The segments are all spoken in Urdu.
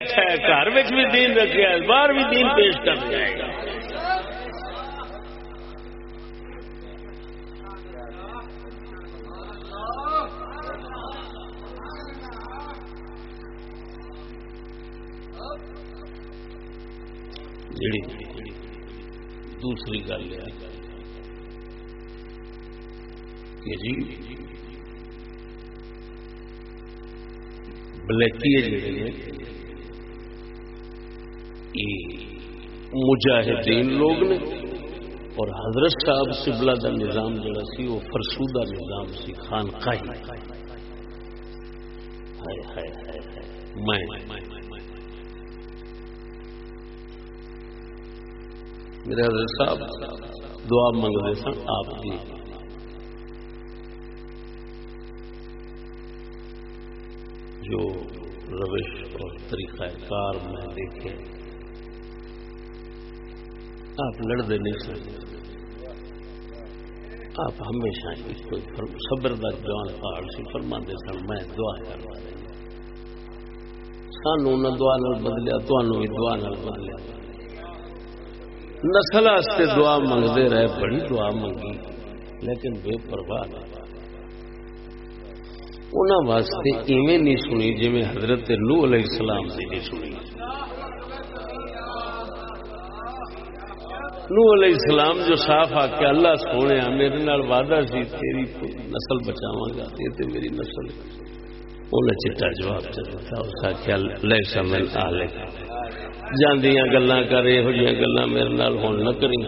گھر بھی دین رکھا ہے، باہر بھی دین پیش کر جائے گا جڑی دوسری گل ہے کہ جی بلیکی جڑے مجاہدین لوگ نے اور حضرت صاحب سبلا کا نظام جڑا سی وہ فرسودہ نظام سی خان میں۔ میرے حضرت صاحب، دعا منگتے سن آپ کی۔ جو روش اور طریقہ کار میں دیکھے۔ آپ لڑتے نہیں سن آپ ہمیشہ صبر کا جوان پہاڑ سے فرما دے سن، میں دعا کروا سانو نہ دعا نال بدلیا تمہوں بھی دعا نال بدلیا۔ نسل واسطے دعا منگتے رہے، بڑی دعا منگی، لیکن بے پرواہ انہوں واسطے ایویں نہیں سنی جی حضرت نو علیہ السلام سے نہیں سنی۔ نو علیہ السلام جو صاف آ کے اللہ سونے میرے نال وعدہ سی، تیری نسل بچاواں گا، یہ میری نسل۔ انہیں چٹا جواب چلتا اس آخیا لے سمل آ لے جاندیاں گلاں کر یہ گلاں میرے نال ہون نہ کریں۔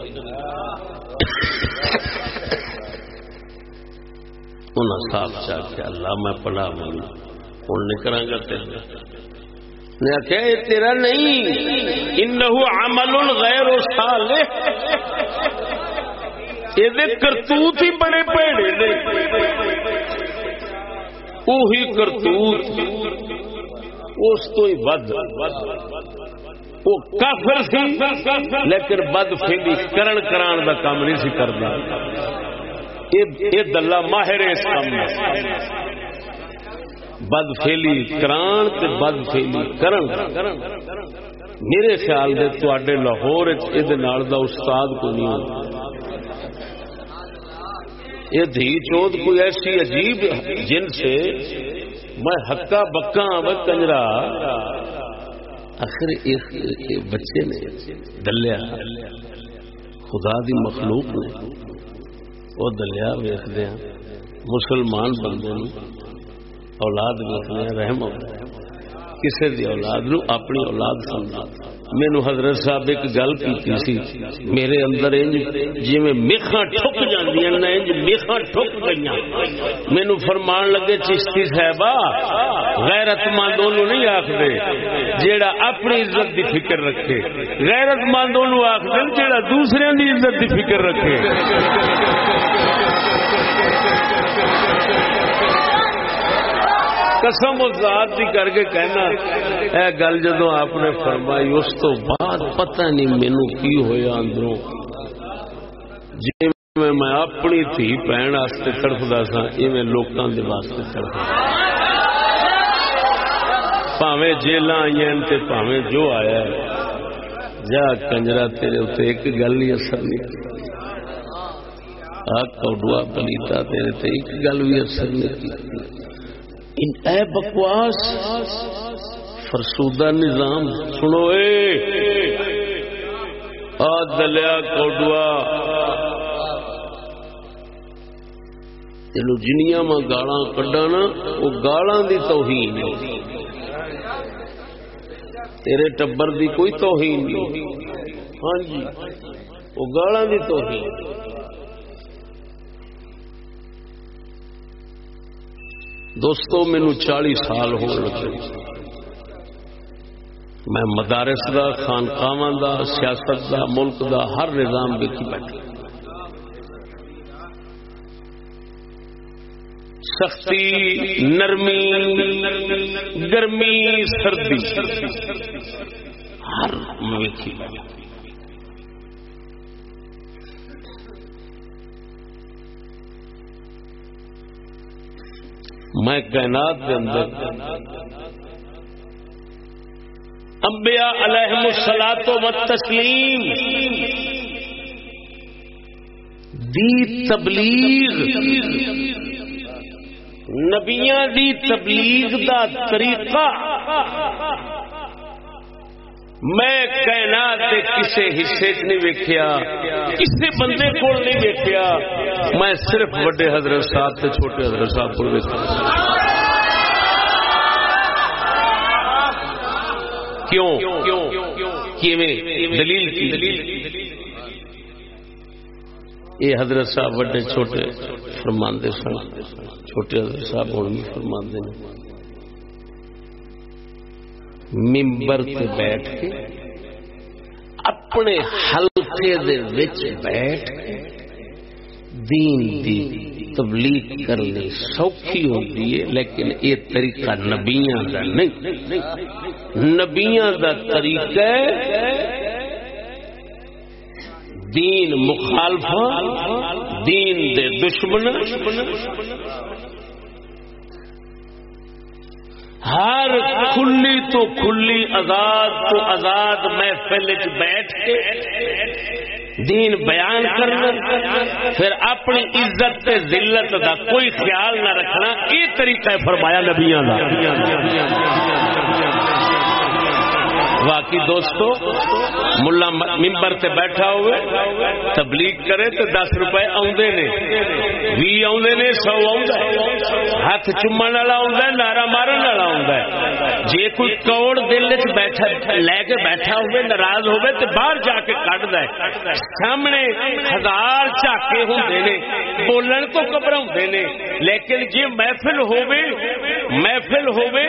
انہیں صاف چاہ کے اللہ، میں پڑھا من ہوں نہیں کرا گا تیرے۔ تیرا نہیں۔ انہو عمل غیر صالح۔ یہ کرتوت ہی بڑے پیڑے نے۔ وہی کرتوت۔ اس تو ہی ود وہ کافر سی، لیکن بد فیلی کرن کران دا کام نہیں سی کرنا۔ یہ دلہ ماہر اس کام بد فیلی کران تے بد فیلی کرن میرے خیال دے تے لاہور دا استاد کو نہیں یہ دھی چوت کوئی ایسی عجیب جن سے میں ہکا بکا و کنجرا آخر ایک بچے نے دلیا خدا دی مخلوق نے وہ دلیا ویخدیا مسلمان بندے اولاد ویکنے رحم کسی دی اولاد نو اپنی اولاد سمجھا مینو حضرت صاحب ایک گل کی سی۔ میرے اندر انج جی میں میخا ٹھک جاندیاں نا انج میخا ٹھک گئیاں۔ مینو فرمان لگے چشتی صاحبہ غیرت مندوں نہیں آخدے جیڑا اپنی عزت دی فکر رکھے۔ غیرت مندوں آخدے جیڑا دوسرے دی عزت دی فکر رکھے۔ قسم ذات دی کر کے کہنا، اے گل جدو آپ نے فرمائی، اس تو بعد پتہ نہیں مینو کی ہویا اندروں۔ جی میں میں اپنی تھی بہن واسطے تڑفتا سا ایویں لوگوں کے واسطے تڑفتا پاوے جیل آئی پاوے جو آیا ہے۔ جا کنجرا، تیرے اتنے ایک گل ہی اثر نہیں آگ کا کوڈوا پلیتا تیرے تے ایک گل بھی اثر نہیں کی۔ ان اے بکواس، فرسودہ نظام سنو اے۔ آ دلیا کوڈوا۔ چلو جنیا میں گالا کڈا نا، وہ گالا دی توہین ہے۔ تیرے ٹبر دی کوئی توہین نہیں۔ ہاں جی وہ گالا دی توہین۔ دوستو مینو چالی سال ہو لگے۔ میں مدارس دا خانقاواں دا، سیاست دا، ملک دا، ہر نظام دیکھی بیٹھا۔ سختی، نرمی، گرمی، سردی، ہر ویکھی بیٹھا۔ میں کائنات کے اندر انبیاء علیہ السلام و تسلیم دی تبلیغ نبیاں دی تبلیغ دا طریقہ میں کائنات دے کسے حصے چ نہیں ویکھیا کسے بندے کو نہیں ویکھیا۔ میں صرف وڈے حضرت صاحب تے چھوٹے حضرت صاحب کو ویکھیا۔ کیوں؟ کیویں؟ دلیل کی؟ یہ حضرت صاحب وڈے چھوٹے فرماندے سن، چھوٹے حضرت صاحب ہوں فرماندے نے۔ ممبر تے بیٹھ کے اپنے حلقے دے وچ بیٹھ کے دین دی تبلیغ کرنی سوکھی ہوتی ہے، لیکن یہ طریقہ نبیاں دا نہیں۔ نبیاں دا طریقہ دین مخالفہ دین دے دشمن ہر کھلی تو کھلی آزاد تو آزاد محفل بیٹھ کے دین بیان کرنا، پھر اپنی عزت تے ذلت دا کوئی خیال نہ رکھنا، یہ طریقہ ہے فرمایا نبیاں باقی دوستو، ملا ممبر تے بیٹھا ہوئے، تبلیغ کرے تو دس روپے آدھے نے، بھی آدھے نے، سو ہاتھ چومن والا آ نارا مارن والا آ جی کوئی کوڑ دل چ بیٹھا، لے کے بیٹھا ہوئے، ناراض ہوئے تو باہر جا کے کٹ دے سامنے ہزار جھاکے ہوں نے، بولن تو گھبرا نے، لیکن جی محفل ہوئے محفل ہوئے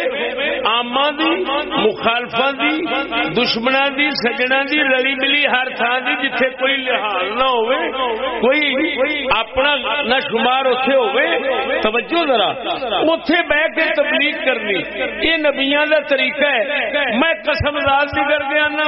آما دی مخالفا دی دشمنا دی سجنا دی، رلی ملی ہر تھان دی جتھے کوئی لحاظ نہ ہوئے کوئی اپنا نہ شمار اتے ہوئے توجہ ذرا اتے بہ کے تبلیغ کرنی۔ یہ نبیاں دا طریقہ ہے۔ میں قسم داد بھی کر دیا نا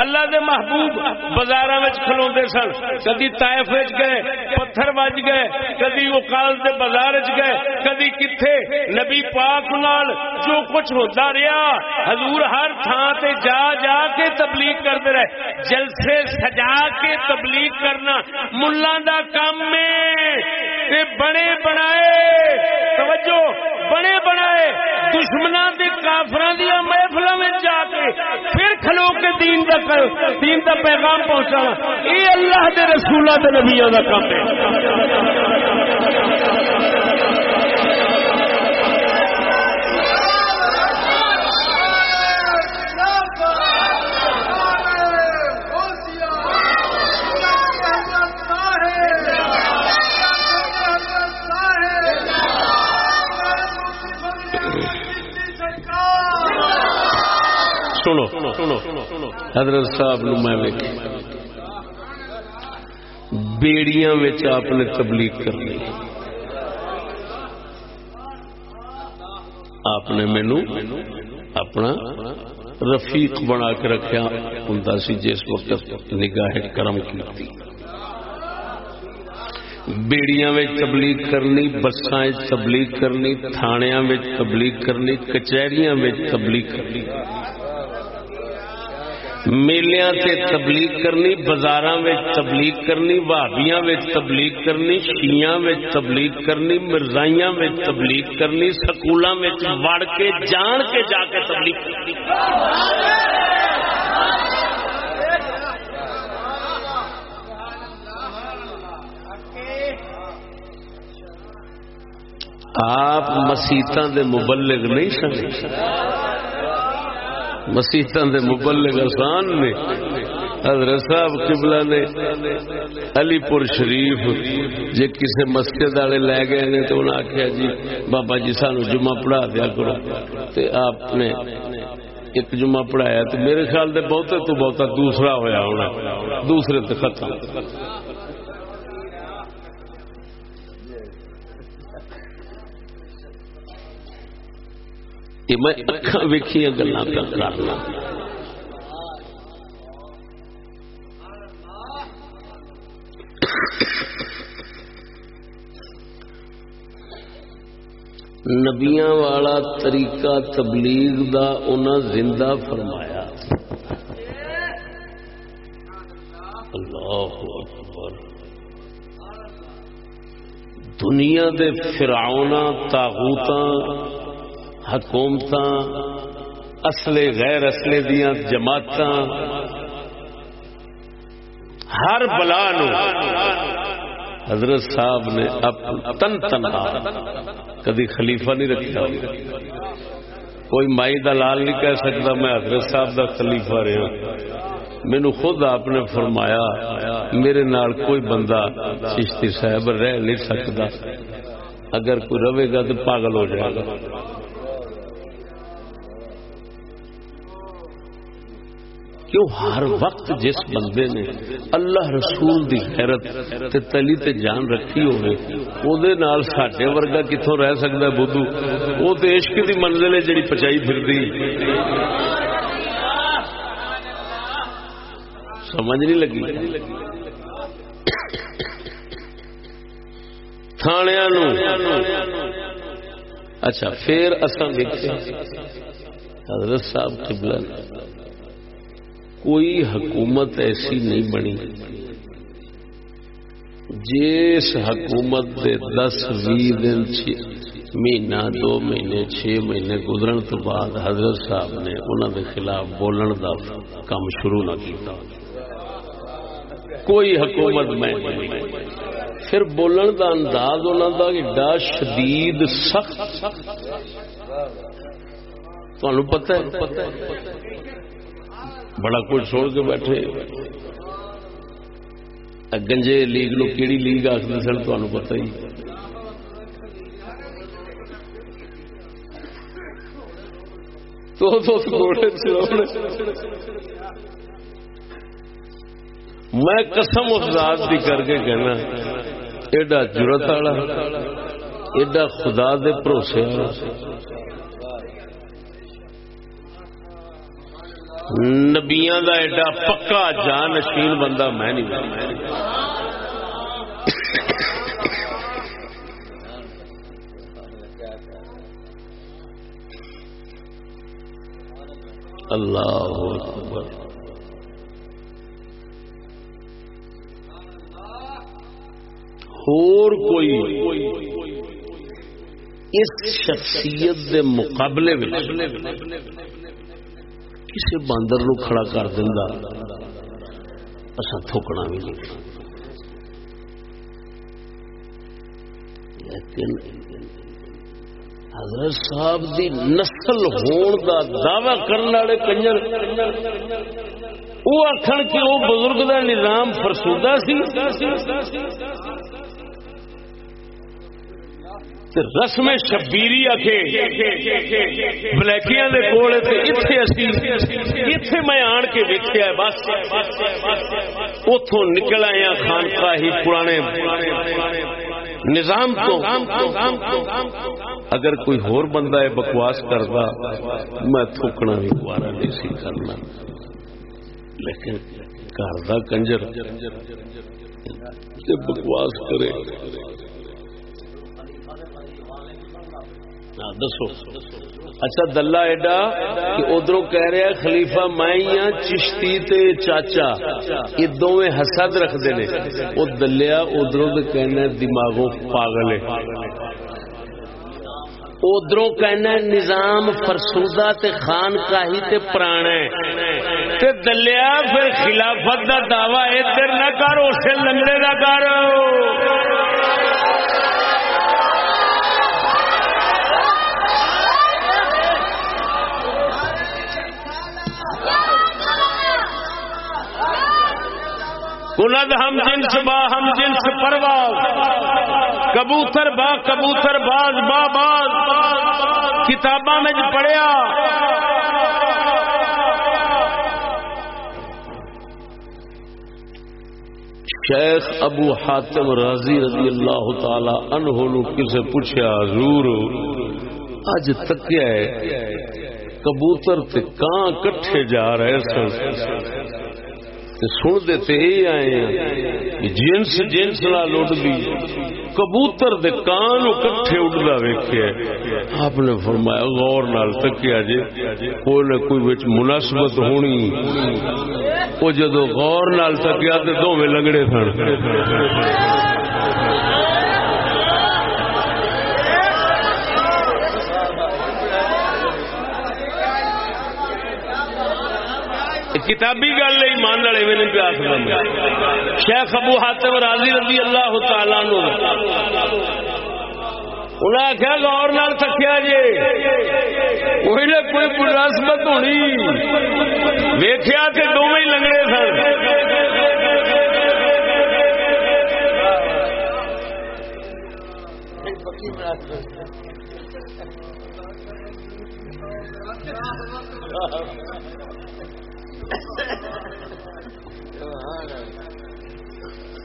اللہ دے محبوب بازار کھلوتے سن۔ کدی طائف گئے پتھر بج گئے، کدی وہ کال دے بازار چ گئے، کدی کتھے؟ نبی پاک نال جو کچھ ہوتا رہا حضور ہر تھان تے جا جا کے تبلیغ کرتے رہے۔ جلسے سجا کے تبلیغ کرنا ملا دا کام میں بڑے بنائے۔ توجہ! بڑے بنائے دشمنا کے کافر دیا محفل میں جا کے پھر کھلو کے دین دا دین دا پیغام پہنچا یہ اللہ کے رسولہ کے نبیا کا کام ہے۔ سنو۔ حضرت صاحب نو میں بیڑیاں آپ نے تبلیغ کرنی۔ آپ نے مینو اپنا رفیق بنا کے رکھا ہوں جس وقت نگاہ کرم کی بیڑیاں تبلیغ کرنی بسان تبلیغ کرنی، تھانیاں تبلیغ کرنی، کچہریاں تبلیغ کرنی۔ میلیاں تے تبلیغ کرنی بازار تبلیغ کرنی بھابیاں تبلیغ کرنی شیاں تبلیغ کرنی، مرزائیاں تبلیغ کرنی سکولوں وڑ کے، جان کے جا کے تبلیغ کرنی۔ آپ مسیطا دے مبلغ نہیں سمجھ مسیحت دے مبلغ آسان نے۔ حضرت صاحب قبلہ نے علی پور شریف جے کسے مسجد والے لے گئے نے تو انہوں نے آخیا جی بابا جی سانو جمعہ پڑھا دیا کرو۔ تے آپ نے ایک جمعہ پڑھایا۔ تو میرے خیال دے بہتے تو بہتا دوسرا ہویا ہونا۔ دوسرے تے ختم۔ میں اکھا ویکھیا گلا پہ کرنا۔ نبیاں والا طریقہ تبلیغ دا انہاں زندہ فرمایا۔ اللہ اکبر۔ دنیا دے فرعونا تاغوت حکومت اصلے غیر اصلے دیا جماعت ہر بلا نو حضرت صاحب نے تن تنہا کدی خلیفہ نہیں رکھا کوئی مائی دا لال نہیں کہہ سکتا میں حضرت صاحب دا خلیفہ رہا۔ مینو خود آپ نے فرمایا، میرے نال کوئی بندہ چشتی صاحب رہ نہیں سکتا۔ اگر کوئی رہے گا تو پاگل ہو جائے گا۔ کیوں ہر وقت جس بندے نے اللہ رسول دی حیرت تے تلی تے جان رکھی ہوئے او دے نال ساڈے ورگا کتوں رہ سکتا بدھو؟ وہ تو عشق دی منزل ہے جڑی پچائی پھر دی سمجھ نہیں لگی؟ تھانیا اچھا پھر اصل دیکھتے حضرت صاحب قبلہ۔ کوئی حکومت ایسی نہیں بنی۔ جس حکومت دے دس بھی دن مہینہ، دو مہینے، چھ مہینے گزرن تو بعد حضرت صاحب نے انہوں دے خلاف بولن دا کام شروع نہ کیتا۔ کوئی حکومت میں پھر بولن دا انداز انہوں دا ایڈا شدید سخت۔ تمہیں پتہ ہے؟ بڑا کچھ چھوڑ کے بیٹھے۔ گنجے لیگ نو کیڑی لیگ آخر سن تمہیں پتہ ہی۔ میں قسم افزاد بھی کر کے کہنا، ایڈا جرت والا، ایڈا خدا دے بھروسے نبیاں دا ایڈا پکا جان نشین بندہ میں نہیں اللہ اکبر۔ اور کوئی اس شخصیت دے مقابلے کسی باندر نو کھڑا کر دینا اصا تھوکنا بھی نہیں۔ لیکن حضرت صاحب دی نسل ہون دا دعوی کرنے والے کنجر وہ آخر کہ وہ بزرگ دا نظام فرسودہ سی۔ رسم شبیری بلیکیاں میں آن کے دیکھا بس۔ اتوں نکل آیا خانقاہ ہی پرانے نظام تو۔ اگر کوئی ہور بندہ ہے بکواس کرتا میں تھوکنا بھی گوارا نہیں سی کرنا۔ لیکن گھر کا کنجر بکواس کرے۔ ہاں، دسو۔ اچھا دلہ ایڈا کہ ادھر کہہ رہا ہے، خلیفہ میں ہاں چشتی تے چاچا، یہ دونوں حسد رکھتے ہیں۔ وہ دلیا ادھروں ادھر کہنا دماغوں پاگل ہے ادھر کہنا نظام فرسودہ تے خان کاہی تے پرانا تے دلیا پھر خلافت دا دعوی ادھر نہ کر، اسے لنگڑے نہ کر۔ کند ہم جنس با، ہم جنس پرواز۔ کبوتر با، کبوتر باز، با باز۔ کتاباں میں پڑھیا۔ شیخ ابو حاتم رضی رضی اللہ تعالی عنہ نو کسے پوچھا حضور، اج تکیا ہے، کبوتر تے کان کٹھے جا رہے سن؟ سن دیتے یہ آئے ہیں۔ جنس جنس نہ لٹ بھی کبوتر دے کان کٹھے اڈتا ویکیا آپ نے فرمایا غور نال تکیا جی۔ کوئی نہ کوئی بچ مناسبت ہونی۔ وہ جدو غور نال تکیا تو دونوں لنگڑے سن کتابی گل نہیں مان والے میں نہیں پیاس بند شیخ ابو حاتم راضی رضی اللہ تعالیٰ نو انہیں آخیا گور نال تھکیا جی کوئی نہ کوئی مناسبت ہونی۔ ویخیا کہ دونوں ہی لنگڑے سن۔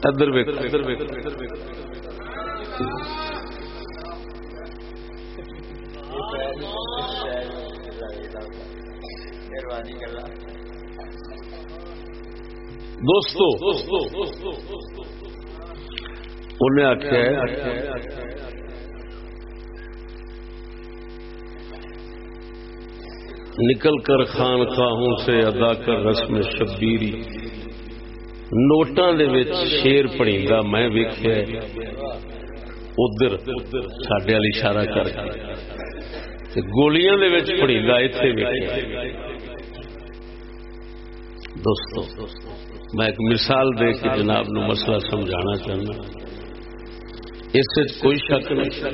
ادھر دوستو انہیں آخیا نکل کر خان خواہوں سے ادا کر رسم شبیری۔ نوٹاں دے وچ شیر پڑھیندا میں ویکھیا ادھر ساڈے والی اشارہ کر کے۔ گولیاں دے وچ پڑھیندا ایتھے ویکھیا دوستو، میں ایک مثال دے کے جناب نو مسئلہ سمجھانا چاہنا اس سے کوئی شک نہیں۔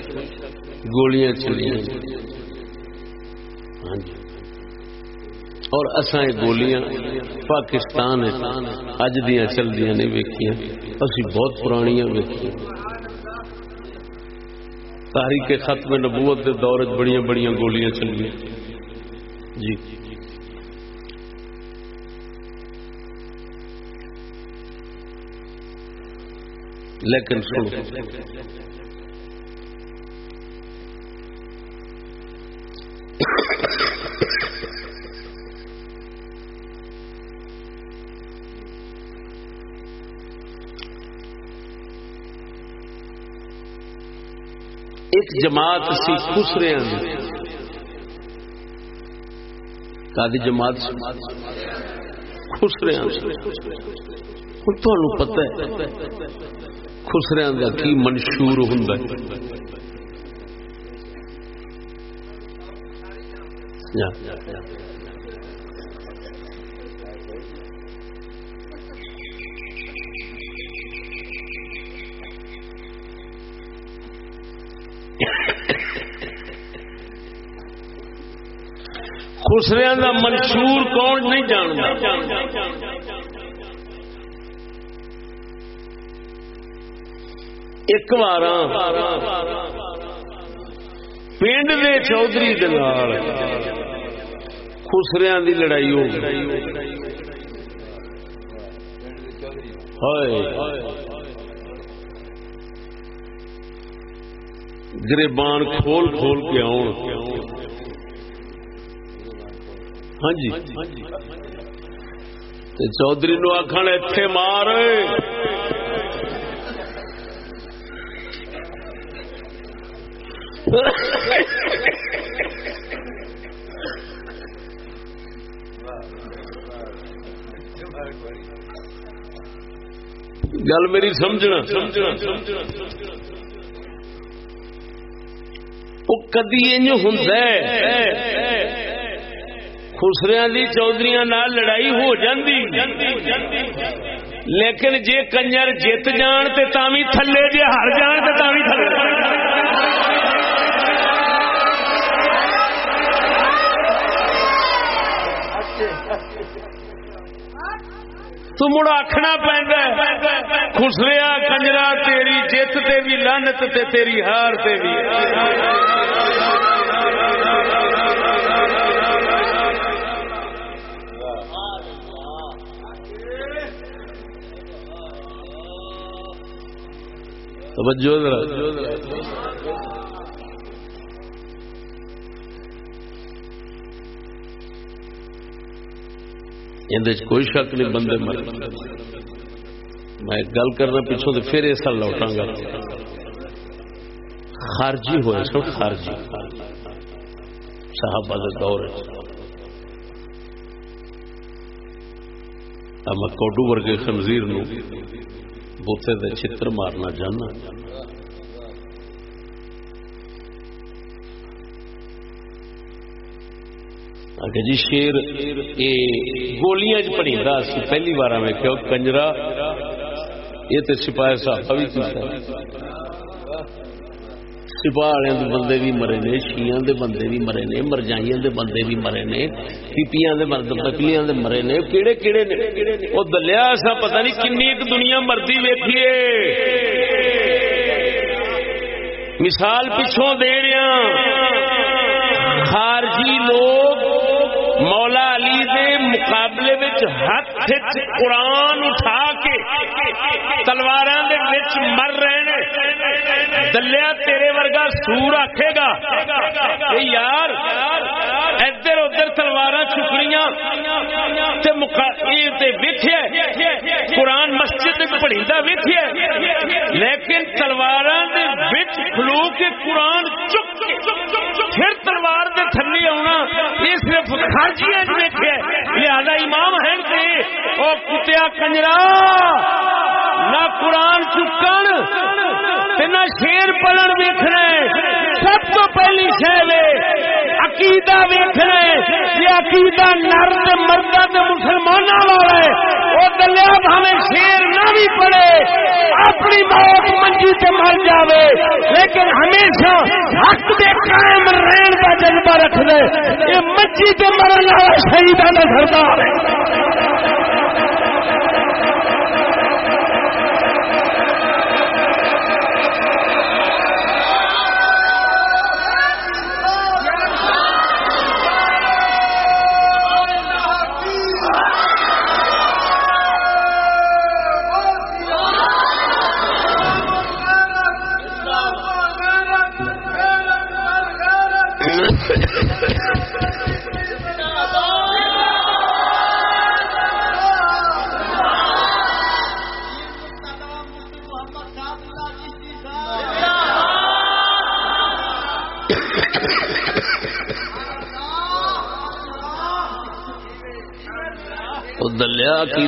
گولیاں چلیاں۔ ہاں جی۔ اور اصا یہ گولیاں پاکستان اج دیا چل دیا نہیں ویکیا اسی بہت پرانیاں ویکیا تاریخ ختم نبوت کے دور چ بڑی بڑی گولیاں چلیاں۔ جی۔ لیکن ایک جماعت سی خسرے کادی جماعت خسرے تمہیں پتا ہے خسریا کا کی منشور ہوں خسریا کا منشور کون نہیں جانتا؟ ایک بار پنڈ کے چودھری خسریا کی لڑائی ہو گریبان کھول کھول کے آن ہاں جی۔ چودھری نو آخر اتے مار۔ گل میری سمجھنا۔ وہ کدی ہوں خسریا دی چودھری لڑائی ہو جاندی۔ لیکن جے کنجر جیت جان تے تاوی تھلے، جے ہر جان تے تاوی تھلے۔ تو مڑ آخنا پہنتا خسریا کنجرا تیری جیت تے بھی لانت تے تیری ہار تے بھی۔ توجہ ذرا۔ اندر کوئی شک نہیں بندے مر۔ میں گل کرنا پیچھوں تو پھر اس لوٹا گا۔ خارجی ہوئے سن، خارجی۔ صحابہ دے دور میں کوڈو ورگے خنزیر نو۔ بوتے دے چتر مارنا چاہنا کہ جی شیر اے گولیاں پڑی سی پہلی بار میں کہ کنجرا یہ تے سپاہی صاحب بھی سپاہ والے بندے بھی مرے نے شیاں دے بندے بھی مرے نے، مرجائیاں دے بندے بھی مرے نے پیپیاں دے مرد پکلیاں دے مرے نے، کیڑے کیڑے نے؟ وہ دلیا ایسا پتہ نہیں کنی ایک دنیا مردی ویکھیے مثال پچھوں دے رہا ہاں۔ خارجی لوگ مولا علی دے مقابلے وچ ہاتھ قرآن اٹھا کے تلوار مر رہے نے دلیا تیرے ورگا سور آکھے گا۔ یار، ادھر ادھر تلوار چکنیاں قرآن مسجد پڑھی ویکیا لیکن تلوار کھلو کے قرآن کنجرا نہ قرآن چکن نہ شیر پلن ویکنا سب تو پہلی شہر عقیدہ ویکنا یہ عقیدہ نرد مرد مسلمانوں والا ہے۔ وہ دلیا ہمیں شیر نہ بھی پڑے اپنی موت منجی سے مر جاوے۔ لیکن ہمیشہ حق دے قائم رہن کا جذبہ رکھ دے یہ منجی سے مرن والا شہیدہ کا سردار ہے۔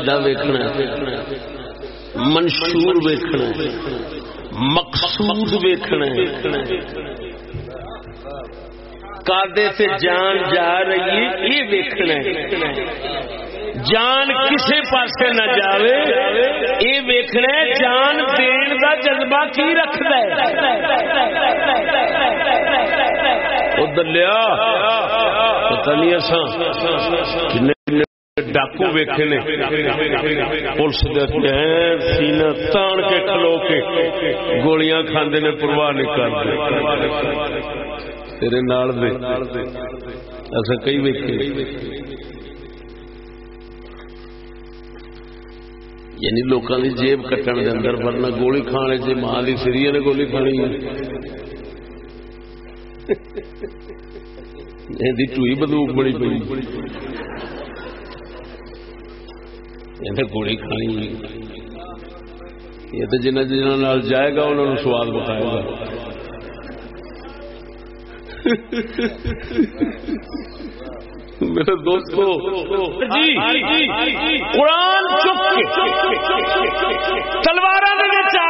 عقیدہ ویکھنا منشور ویکھنا مقصود ویکھنا کادے سے جان جا رہی ہے، یہ ویکھنا جان کسے پاسے نہ جاوے، یہ ویکھنا جان دین دا جذبہ کی رکھتا ہے؟ دلیا پتہ نہیں اصا ڈاکو ویکھے نے۔ پولیس سینا تان کے کھلو کے گولیاں کھاندے نے، پرواہ نہیں کرتے تیرے نال دے۔ ایسا کئی ویکھے۔ یعنی لوکاں دی جیب کٹن دے اندر ورنہ گولی کھانے جی ماں دی سری نے گولی کھانی۔ ہے ٹوئی بدوک بڑی پی گولی کھانی یہ تو جنہ جنہ جائے گا انہوں نے سواد بتائے گا میرے دوستو جی قرآن تلوار آ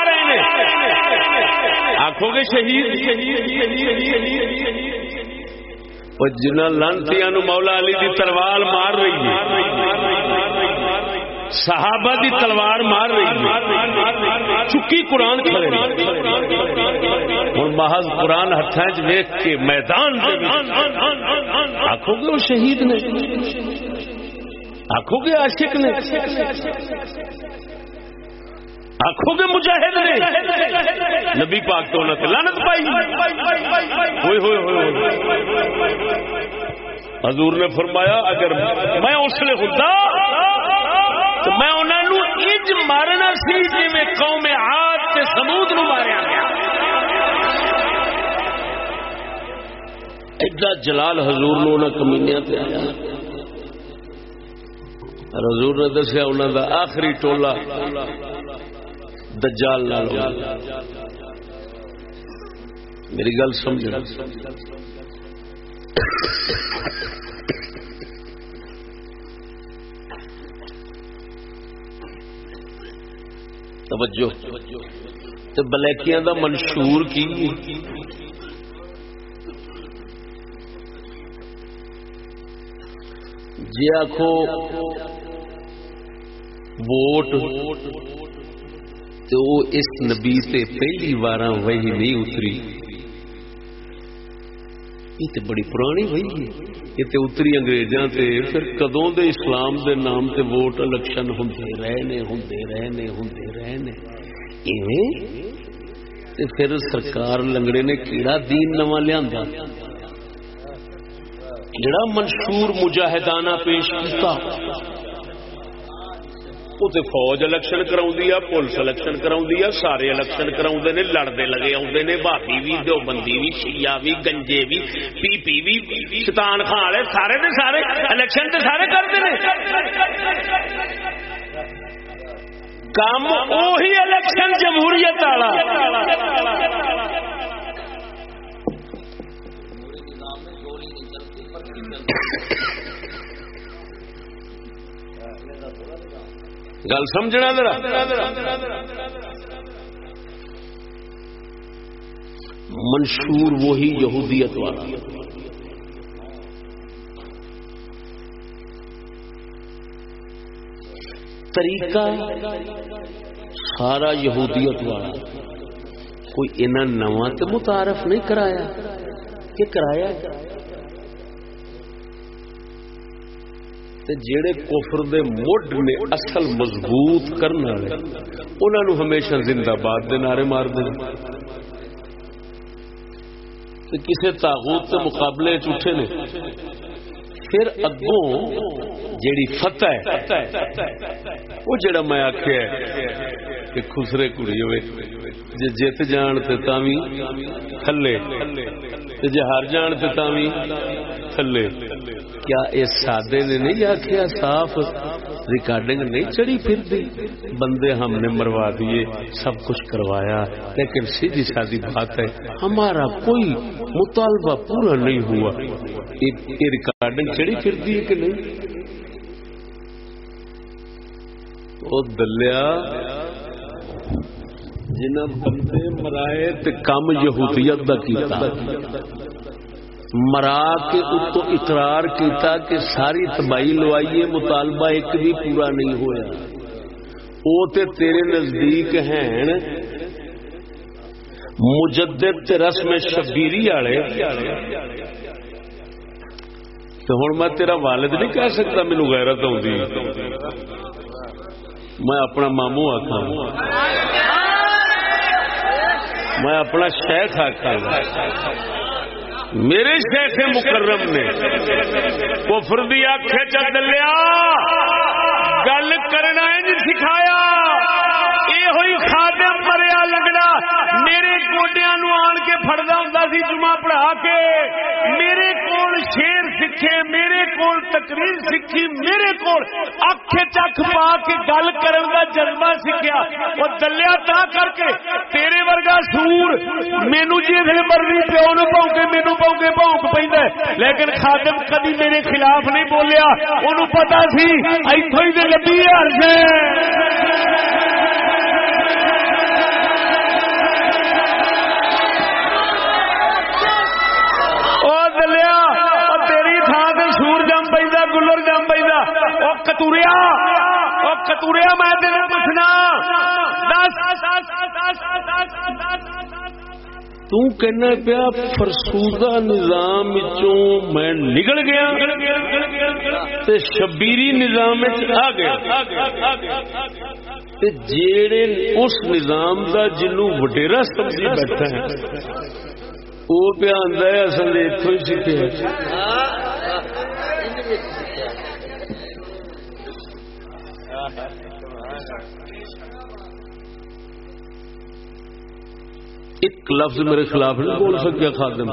رہے ہیں آخو گے شہید جنہ لانتیاں مولا علی دی تلوار مار رہی ہے صحابہ دی تلوار مار رہی چکی قرآن کھڑے ہوں محض قرآن ہاتھ ویک کے میدان آخو گے وہ شہید نے؟ آخو گے عاشق نے؟ آخو گے مجاہد نے؟ نبی پاک تو نہ لانت پائی۔ ہوئے ہوئے ہوئے حضور نے فرمایا، اگر میں اس نے خدا میں انہوں اج مارنا سی جی میں قوم آج سے سمود نو ماریا گیا۔ ایڈا جلال حضور نو انہیں کمینیا پہ آیا۔ حضور نے دسیا انہوں دا آخری ٹولا دجال نال میری گل سمجھ توجہ۔ بلیکیاں دا منشور کی؟ جی آخو ووٹ تو اس نبی سے پہلی بار وہی نہیں اتری۔ یہ تو بڑی پرانی وہی یہ اتری انگریزاں پھر کدوں دے اسلام دے نام سے ووٹ الیکشن ہوندے رہنے ہوں رہنے ہوندے رہنے پھر سرکار لنگڑے نے کیڑا دین نواں لیا کیڑا منشور مجاہدانہ پیش کیا اتنے فوج الیکشن کرا پولیس الیکشن کرا سارے الیکشن کرا لڑتے لگے آدھے نے بھابی بھی دو بندی بھی شیا بھی گنجے بھی پی پی بھی شتان خان والے سارے دے سارے الیکشن تے سارے کرتے ہیں کام وہی الیکشن جمہوریت والا Thank you. گل سمجھنا ذرا۔ منشور وہی یہودیت والا۔ طریقہ سارا یہودیت والا۔ کوئی انہیں نواں تو متعارف نہیں کرایا۔ کہ کرایا۔ جڑے کفر دے مڈ نے اصل مضبوط کرنے والے انہوں نے ہمیشہ زندہ باد دے نعرے مار دیں کسی تاغوت کے مقابلے چوٹے نے پھر اگوں جیڑی فتح ہے، وہ جڑا میں آخیا کہ خسرے کڑی ہوئے جی جیت جان تے تاوی تھلے جی ہار جان تے تاوی تھلے۔ کیا یہ سادے نے نہیں آخیا صاف ریکارڈنگ نہیں چڑی پھر دی بندے ہم نے مروا دیے، سب کچھ کروایا، لیکن سیدھی سادی بات ہے، ہمارا کوئی مطالبہ پورا نہیں ہوا۔ یہ ریکارڈنگ چڑی پھر دی کہ نہیں؟ وہ دلیا جنہ بندے مرائے کم یہودیت دا کیتا۔ مرا کے اتو اقرار کیتا کہ ساری تباہی لوائیے، مطالبہ ایک بھی پورا نہیں ہوا وہ تے تیرے نزدیک ہیں۔ مجدد تے رسم شبیری والے۔ تو ہوں میں تیرا والد نہیں کہہ سکتا مینو غیرت آؤں میں اپنا ماموں آخا میں اپنا شیخ آخا میرے شیخ مکرم نے کفر دی آخ دلیا گل کرنا سکھایا یہ ہوئی خادم میرے گوڈیا نو آن کے فردا ہوں سی جمعہ پڑھا کے میرے کول شیر سیکھے میرے کول تقریر سیکھی میرے کول اکھ چک پا کے گل کرن دا جذبہ سیکھیا وہ دلیا تا کر کے تیرے ورگا سور مینو جی مرضی پیو نو پاؤ مینو پاؤ کے پونک پہ لیکن خادم کدی میرے خلاف نہیں بولیا انہوں پتا سی اتوں ہی لبی ہر پہ کتوریا کتوریا میں تین پوچھنا کہنا پیا فرسودہ نظام میں نکل گیا شبیری نظام آ گیا۔ جیڑے اس نظام کا جنو وڈیرا سمجھی بیٹھا ہے وہ پیا آدھا اصل اتوں ہی سیکھے ایک لفظ میرے خلاف نہیں بول سکیا خادم۔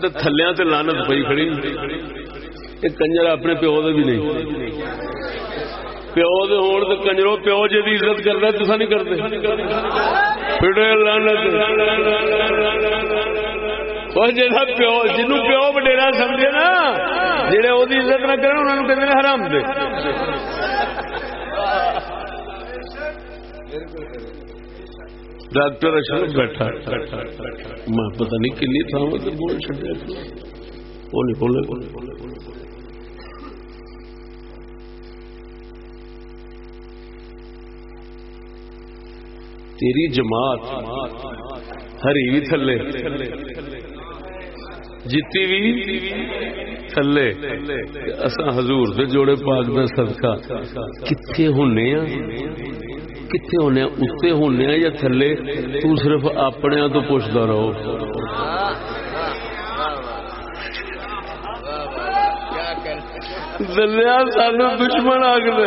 تو تھلیا تے لانت پی کھڑی۔ یہ کنجر اپنے پیو دے بھی نہیں۔ پیو دے ہون تو کنجرو پیو جی عزت کرتا تو نہیں کرتے جا پیو جن پیو وڈیرا سمجھے نا جہے وہ عزت نہ کریں انہوں کہ حرام دے ڈاکٹر اشرف بیٹھا میں پتہ نہیں کنی تھا بول چڑیا وہ نہیں بولے تیری جماعت ہری بھی تھلے جیتی بھی تھلے۔ اصا حضور دے جوڑے پاک دا صدقہ کتنے ہونے کتنے ہونے اتنے ہونے یا تھلے؟ تو صرف اپنے تو پوچھتا رہو۔ دلیا سان دشمن آگل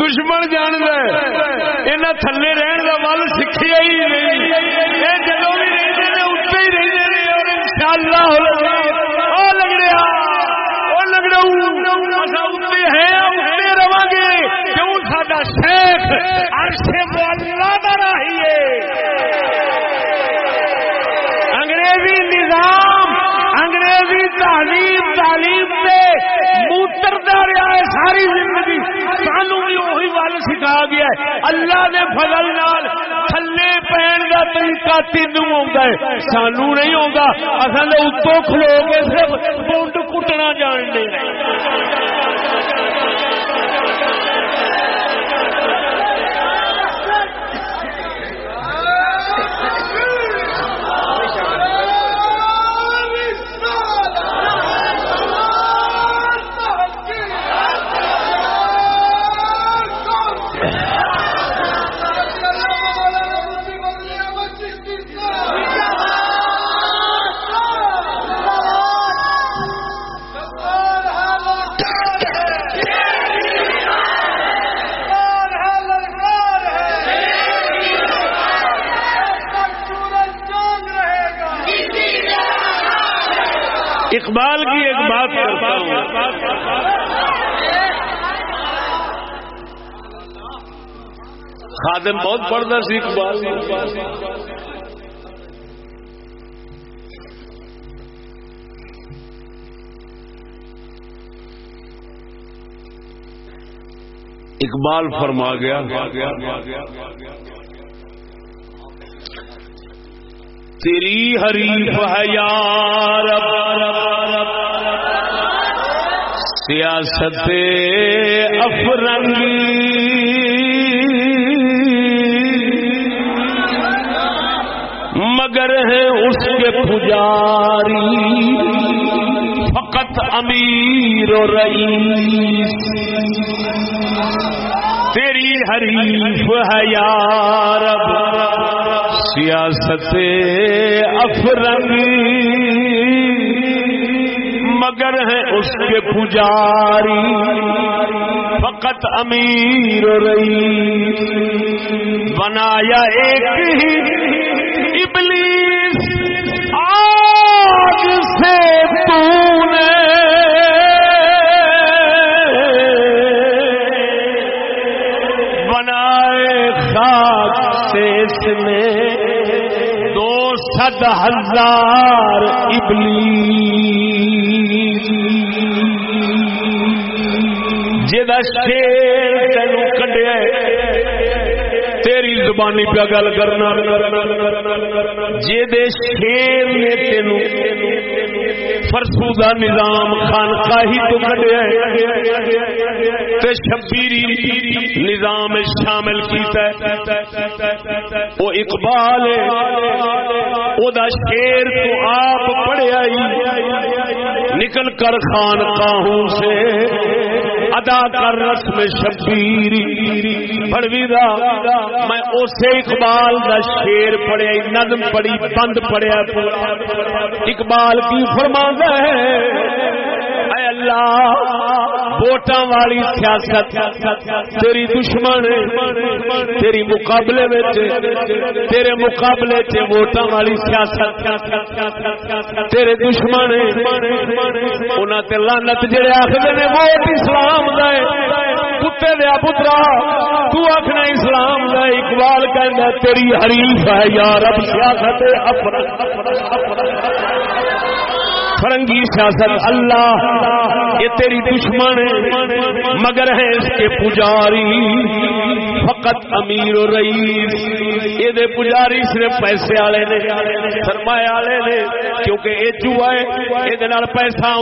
دشمن جان دے تھلے رہن کا مل سیکھا ہی نہیں۔ جدو بھی رہتے ہیں اتنے ہی رہتے اور ان شاء اللہ لگڑیا رہا گے کیوں سا شیخ انگریزی نظام، انگریزی تعلیم تعلیم سے موترتا رہا ہے ساری زندگی۔ سانو بھی وہی ول سکھا گیا ہے۔ اللہ نے فضل نال تھلے پہن کا طریقہ تین آتا ہے۔ سانو نہیں آتا اصل اتو کھلو کے صرف پونڈ کٹنا جاننے خادم بہت پڑھتا سی اقبال۔ اقبال فرما گیا۔ تیری حریف ہے یار سیاست افرنگی۔ مگر ہے اس کے پجاری، فقط امیر و رئیس۔ تیری حریف ہے یار سیاست افرنگ۔ مگر ہے اس کے پجاری، فقط امیر رہی بنایا ایک ہی آگ سے نے بنائے خاک سے اس میں صد ہزار ابلی جا شیر تین کڈیا تیری زبانی پہ گل کرنا۔ جی شیر نے تینوں تین فرسودہ نظام خانقاہی تو کڈیا تے شبیری نظام شامل کیتا ہے۔ وہ اقبال او دا شیر تو آپ پڑھیا ہی نکل کر خانقاہوں سے۔ ادا کر رسم شبیری بڑوی دا، میں اسے اقبال دا شیر پڑھیا، نظم پڑھی، بند پڑھیا۔ اقبال کی فرما ہے اللہ। ووٹاں والی سیاست। تیری دشمن تیری مقابلے تیرے مقابلے چ ووٹاں والی سیاست। تیرے دشمن انہاں تے لعنت جڑے آکھدے نے ووٹ اسلام دا ہے। کتے دیا پترا، تو آخنا اسلام کا اقبال کہنا تیری حریف ہے یار اب سیاست فرنگی سیاست اللہ یہ تیری دشمن مگر ہے اس کے پجاری، فقط امیر و رئیس۔ یہ پجاری صرف پیسے والے نے، سرمایہ والے نے، کیونکہ یہ چوہا ہے، یہ پیسہ آ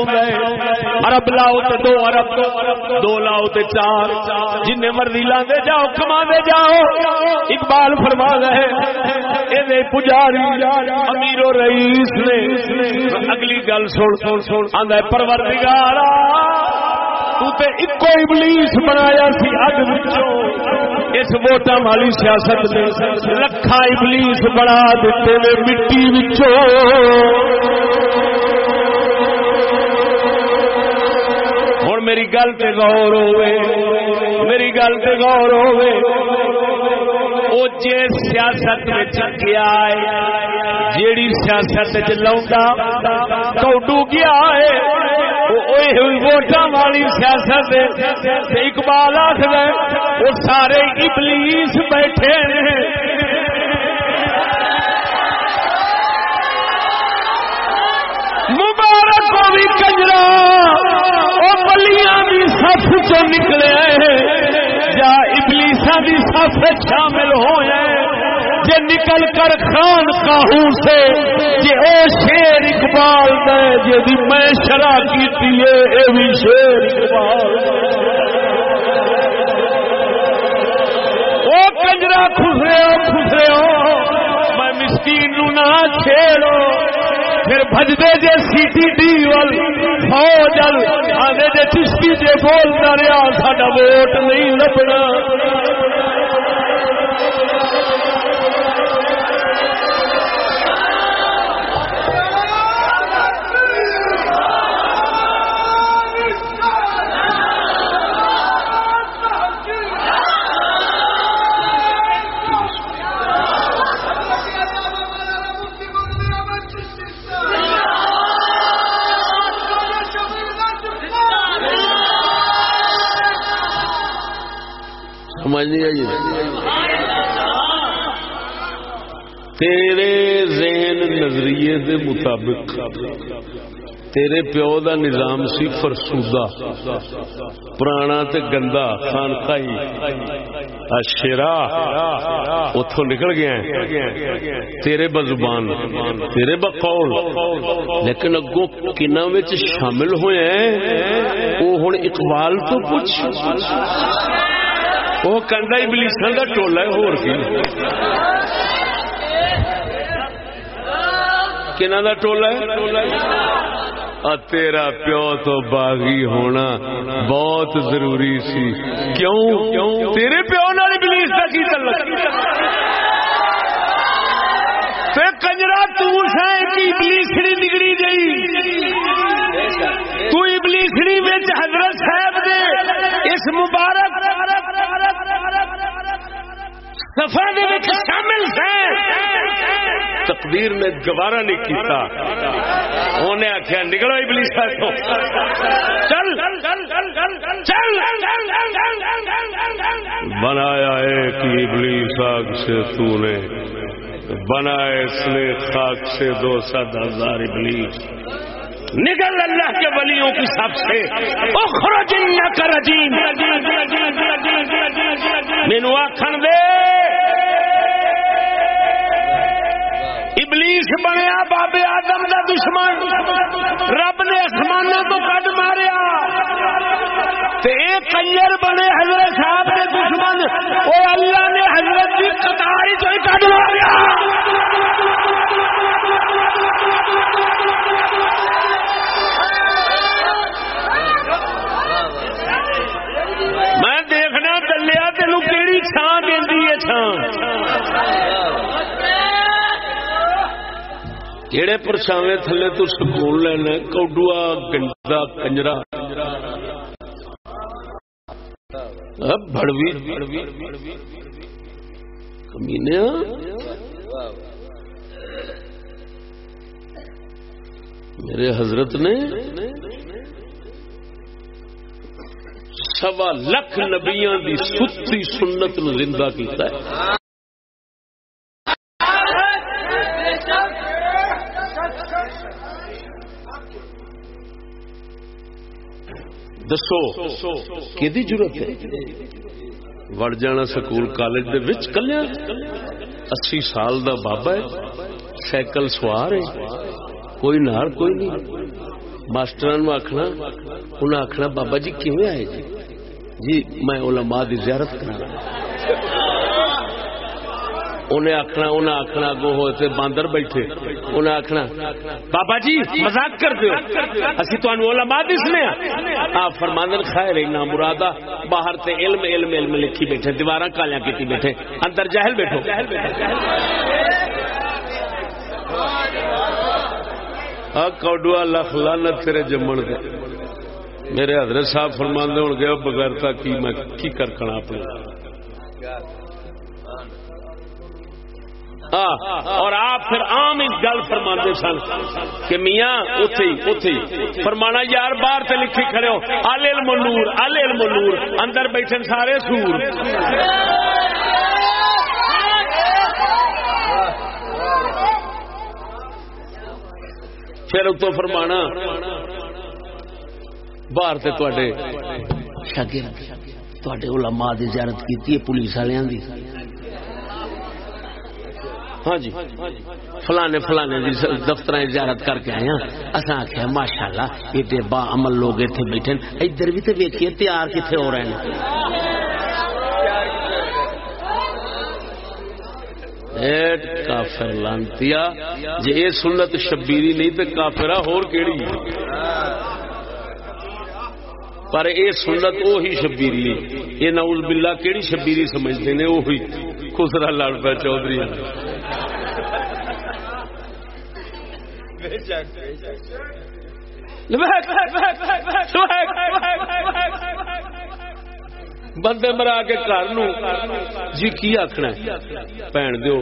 ارب لاؤ تو دو ارب دو لاؤ تو چار۔ جن مرضی لاندے جاؤ کما دے جاؤ۔ اقبال فرما گئے یہ پجاری، امیر و رئیس نے۔ اگلی گل سن سن سن آدھا پروردگارا تو تے اکو ابلیس بنایا سی اگ وچوں۔ اس ووٹا والی سیاست نے لکھا ابلیس بڑا دیتے نے مٹی بچوں ہوں میری گل تے غور ہوئے، میری گل تے غور ہوئے۔ او جے سیاست میں گیا ہے، جیڑی سیاست چ لوندا کوڈو گیا ہے۔ ووٹاں والی سیاست اقبال آخر وہ سارے ابلیس بیٹھے مبارک کو بھی کجرا وہ بلیاں بھی سف چ نکلے یا ابلیسا بھی سف شامل ہوئے جے نکل کر خان کاہوں سے جے او شیر اقبال دے جے دی میں شرح کیتی ہے، اے بھی شیر اقبال او کنجرا خسرے ہو خسرے ہو میں مسکین نو نہ چھیڑو۔ پھر بجدے جے سی ٹی ڈی ول فوجل آدھے جے چشتی جے بولتا رہا، ساڈا ووٹ نہیں لبنا۔ سمجھ نہیں آئی جی۔ تیرے ذہن نظریے دے مطابق، تیرے پیو دا نظام سی فرسودہ، پرانا تے گندا، خانقاہی۔ شیرا اتو نکل گیا تیرے بزبان، تیرے بقول۔ لیکن اگو کنا شامل ہوئے ہیں۔ وہ ہوں اقبال تو کچھ وہ کنڈا ابلیساں کا ٹولا ہے، ہور کی؟ کنا دا ٹولا ہے؟ تیرا پیو تو باغی ہونا بہت ضروری سی۔ کیوں؟ تیرے پیو نال ابلیس کا کی تعلق؟ کنجرا تھی ابلیسڑی نگڑی گئی تو ابلیسڑی حضرت صاحب دے اس مبارک سفا شامل تقدیر نے گوارا نہیں کیتا۔ انہیں آخیا نکلو ابلیس چل۔ بنایا ایک ابلیس آگ سے تو نے۔ بنایا اس نے خاک سے دو سات ہزار ابلیس۔ نگل اللہ کے ولیوں کی سب سے. مینو آخر دے. ابلیس بنیا بابے آدم کا دشمن. رب نے آسمان تو کٹ ماریا. کنجر بنے حضرت صاحب کے دشمن. وہ اللہ نے حضرت کی کتائی تو کٹ ماریا. کہڑے پرچاوے تھلے تو سکون لینا کوڈوا گندا کنجرا۔ بڑوی کمینے۔ میرے حضرت نے سوا لکھ نبیاں دی ستی سنت نو زندہ کیتا ہے۔ دسو کہ ضرورت ہے وڑ جانا سکول کالج دے وچ کلیا اسی سال دا بابا ہے سائیکل سوار ہے کوئی نار کوئی نہیں ماسٹر آخنا انہیں آخنا بابا جی کیویں آئے جی جی میں علماء دی زیارت کرنا انہیں آخنا انہیں آخنا اگو ہوتے باندر بیٹھے۔ انہیں آخنا بابا جی مزاق کر دو اسی تو علماء دسنے ہاں فرماندن، خیر نہ مرادا، باہر تے علم علم علم لکھی بیٹھے دیوار کالیاں کیتی بیٹھے۔ اندر جہل بیٹھو۔ کوڈوا لکھ لانت تیرے جمن دے۔ میرے حضرت صاحب فرماندے ہوں گے بغیر کی میں کی کر کھڑا اپنے ہاں۔ اور آپ پھر عام ایک گل فرما سن کہ میاں اتے اتے فرمانا یار، باہر سے لکھی کھڑے ہو۔ آل علم نور آل علم نور اندر بیٹھے سارے سور۔ پھر اتو فرمانا، باہر سے تے شاگرد تے علماء دی زیارت کی پولیس والوں کی ہاں جی۔ فلانے فلانے دفتر زیارت کر کے آئے ہاں۔ اصا آخیا ماشاء اللہ ایڈے با عمل لوگ اتنے بیٹھے ادھر بھی تو ویکھیے، تیار کتنے ہو رہے ہیں کافر لانتی جی یہ سنت شبیری نہیں تو کافر ہور کیڑی؟ پر یہ سنت وہی شبیری یہ نوز بلا کہڑی شبیری سمجھتے ہیں وہی خسرا لڑ پہ چودھری۔ بندے مرا کے گھر جی کی آخنا بھن دو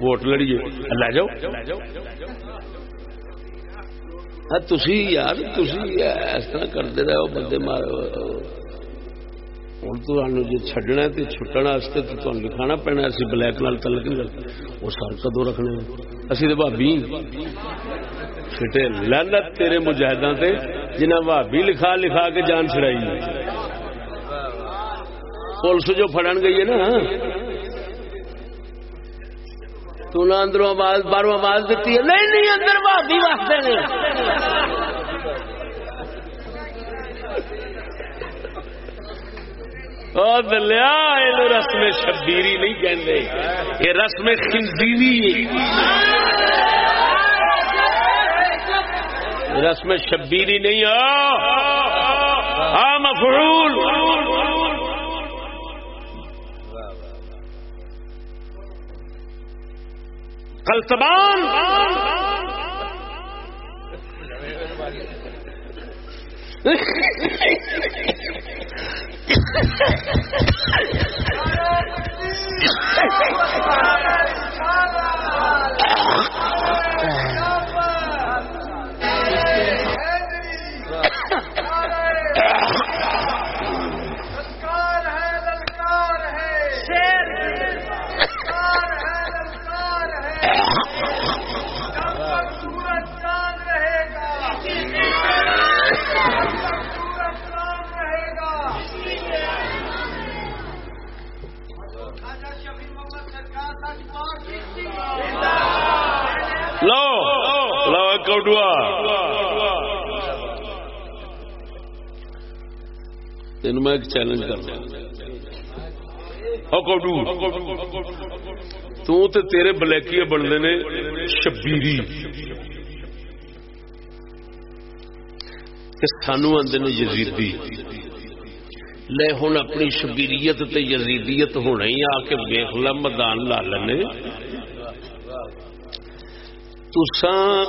ووٹ لڑیے۔ لے جاؤ۔ ہاں، تھی یار تھی اس طرح کرتے رہو بندے مارو ہوں تو جی چڈنا تو چھٹن واسطے تو تمہیں لکھانا پینا اسی بلیک نال تلک نہیں لگتا وہ سر کدو رکھنے اسی تو بھابی چھٹے لالت تیرے مجاہدوں سے جنہیں بھابی لکھا لکھا کے جان چڑائی پولیس جو فڑن گئی ہے نا تو نہ اندروں آواز باہروں آواز دیتی ہے نہیں نہیں اندر بھابی واسطے نہیں دلیا رسم شبیری نہیں کہتے یہ رسم خنزیری رسم شبیری نہیں ہاں مفعول۔ کلتبان Ah! تین میں ایک چیلنج کرنا تو تیرے بلیکیے بنتے نے شبیری۔ سانو آدھے نے یزیدی۔ لے ہوں اپنی شبیریت تے یزیدیت ہونا ہی آ کے ویخ ل میدان لا لینے۔ تسان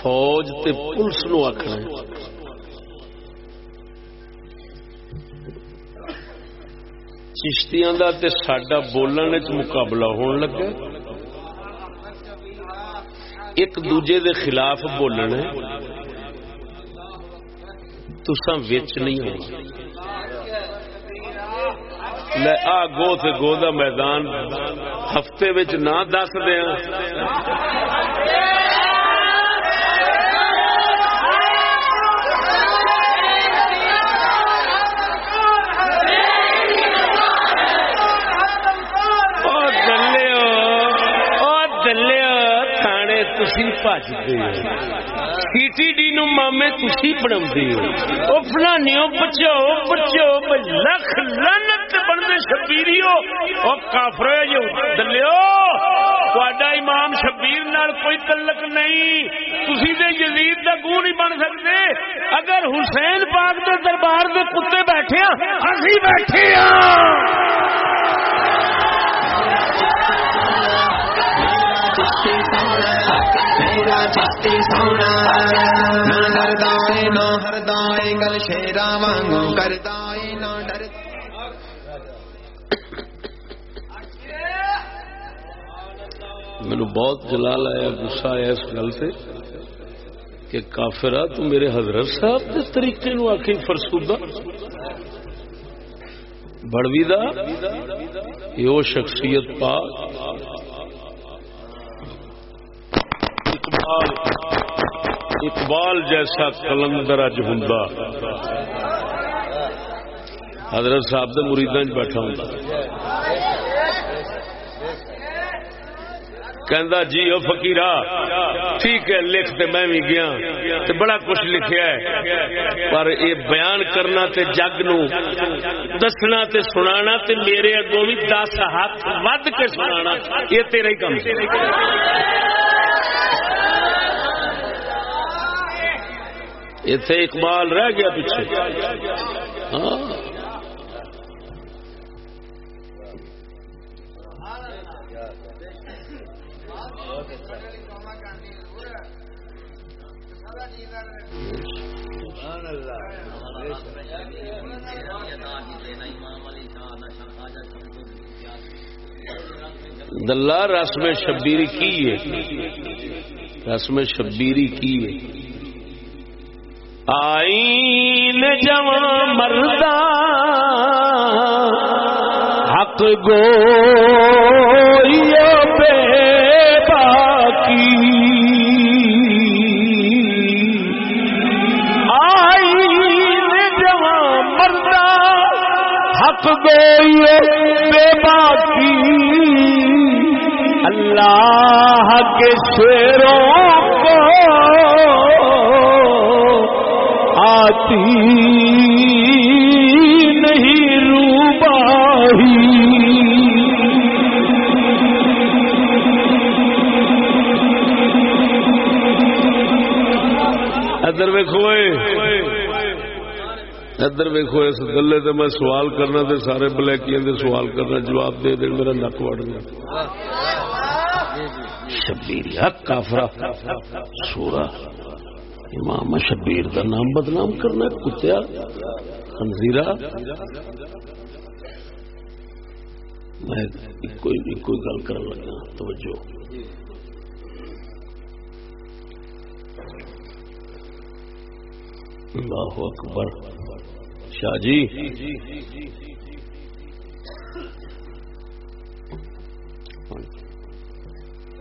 فوج تے پولیس نو آخنا چشتیاں دا تے ساڈا بولن وچ مقابلہ ہون لگا۔ ایک دوجے دے خلاف بولنا تسا وچ نہیں ہونا آ گو تے گو دا میدان۔ ہفتے وچ نہ دس دیا۔ سی ٹی ڈی نو مامے تھی بنا فلانی بچو بچو لکھ لنت بنتے شبیری کافر دلو تا امام شبیر نال کوئی تلک نہیں۔ تھی دے یزید کا گو نہیں بن سکتے۔ اگر حسین پاک کے دربار کے کتے بیٹھے ہاں اسی بیٹھے ہاں۔ سونا گل شیرا وانگو کر دائیں مینو بہت جلال آیا گسا آیا اس گل سے کہ کافرا تو میرے حضرت صاحب کے طریقے نو آخی فرسودہ۔ بڑوی دا، یہ وہ شخصیت پا اقبال اقبال جیسا کلندر اج ہوں حضرت صاحب کے مریدان بیٹھا ہوں کہندا جی او فقیرا ٹھیک ہے، لکھ تے میں بھی گیا، تے بڑا کچھ لکھیا ہے، پر اے بیان کرنا تے جگ نو، دسنا تے سنانا تے میرے اگوں بھی دس ہاتھ ود کے سنانا، یہ تیرا ہی کم اتے اقبال رہ گیا پیچھے۔ ہاں۔ دلہ رسم شبیری کی ہے؟ رسم شبیری کی ہے؟ آئین جوان مردا حق گو بے باقی حق گو بے باقی اللہ کے شیروں نہیں روباہی۔ ادھر ویکو ادھر ویکو اس گلے تو میں سوال کرنا تے سارے بلیکیاں دے سوال کرنا، جواب دے دے، میرا نک وڑ گیا۔ شبیر حق کافرا سورا امام شبیر دا نام بدنام کرنا کتیا خنزیرا میں کوئی گل کر لگا، توجہ۔ اللہ اکبر۔ شاہ جی۔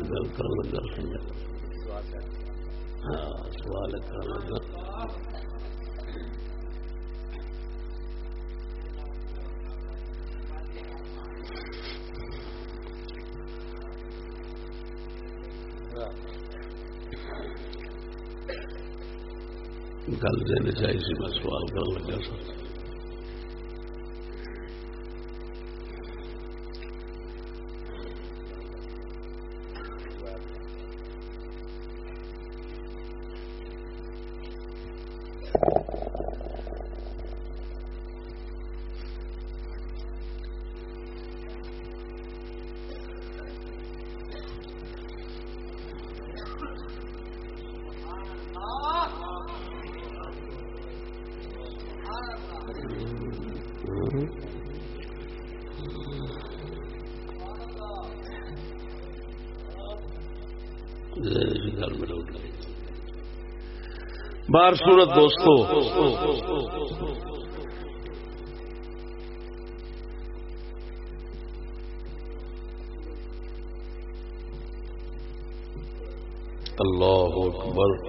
گل کر لگا ہاں سوال کر لگا۔ گل دینی چاہیے سی، میں سوال کر لگا سر۔ بار صورت دوستو۔ اللہ اکبر۔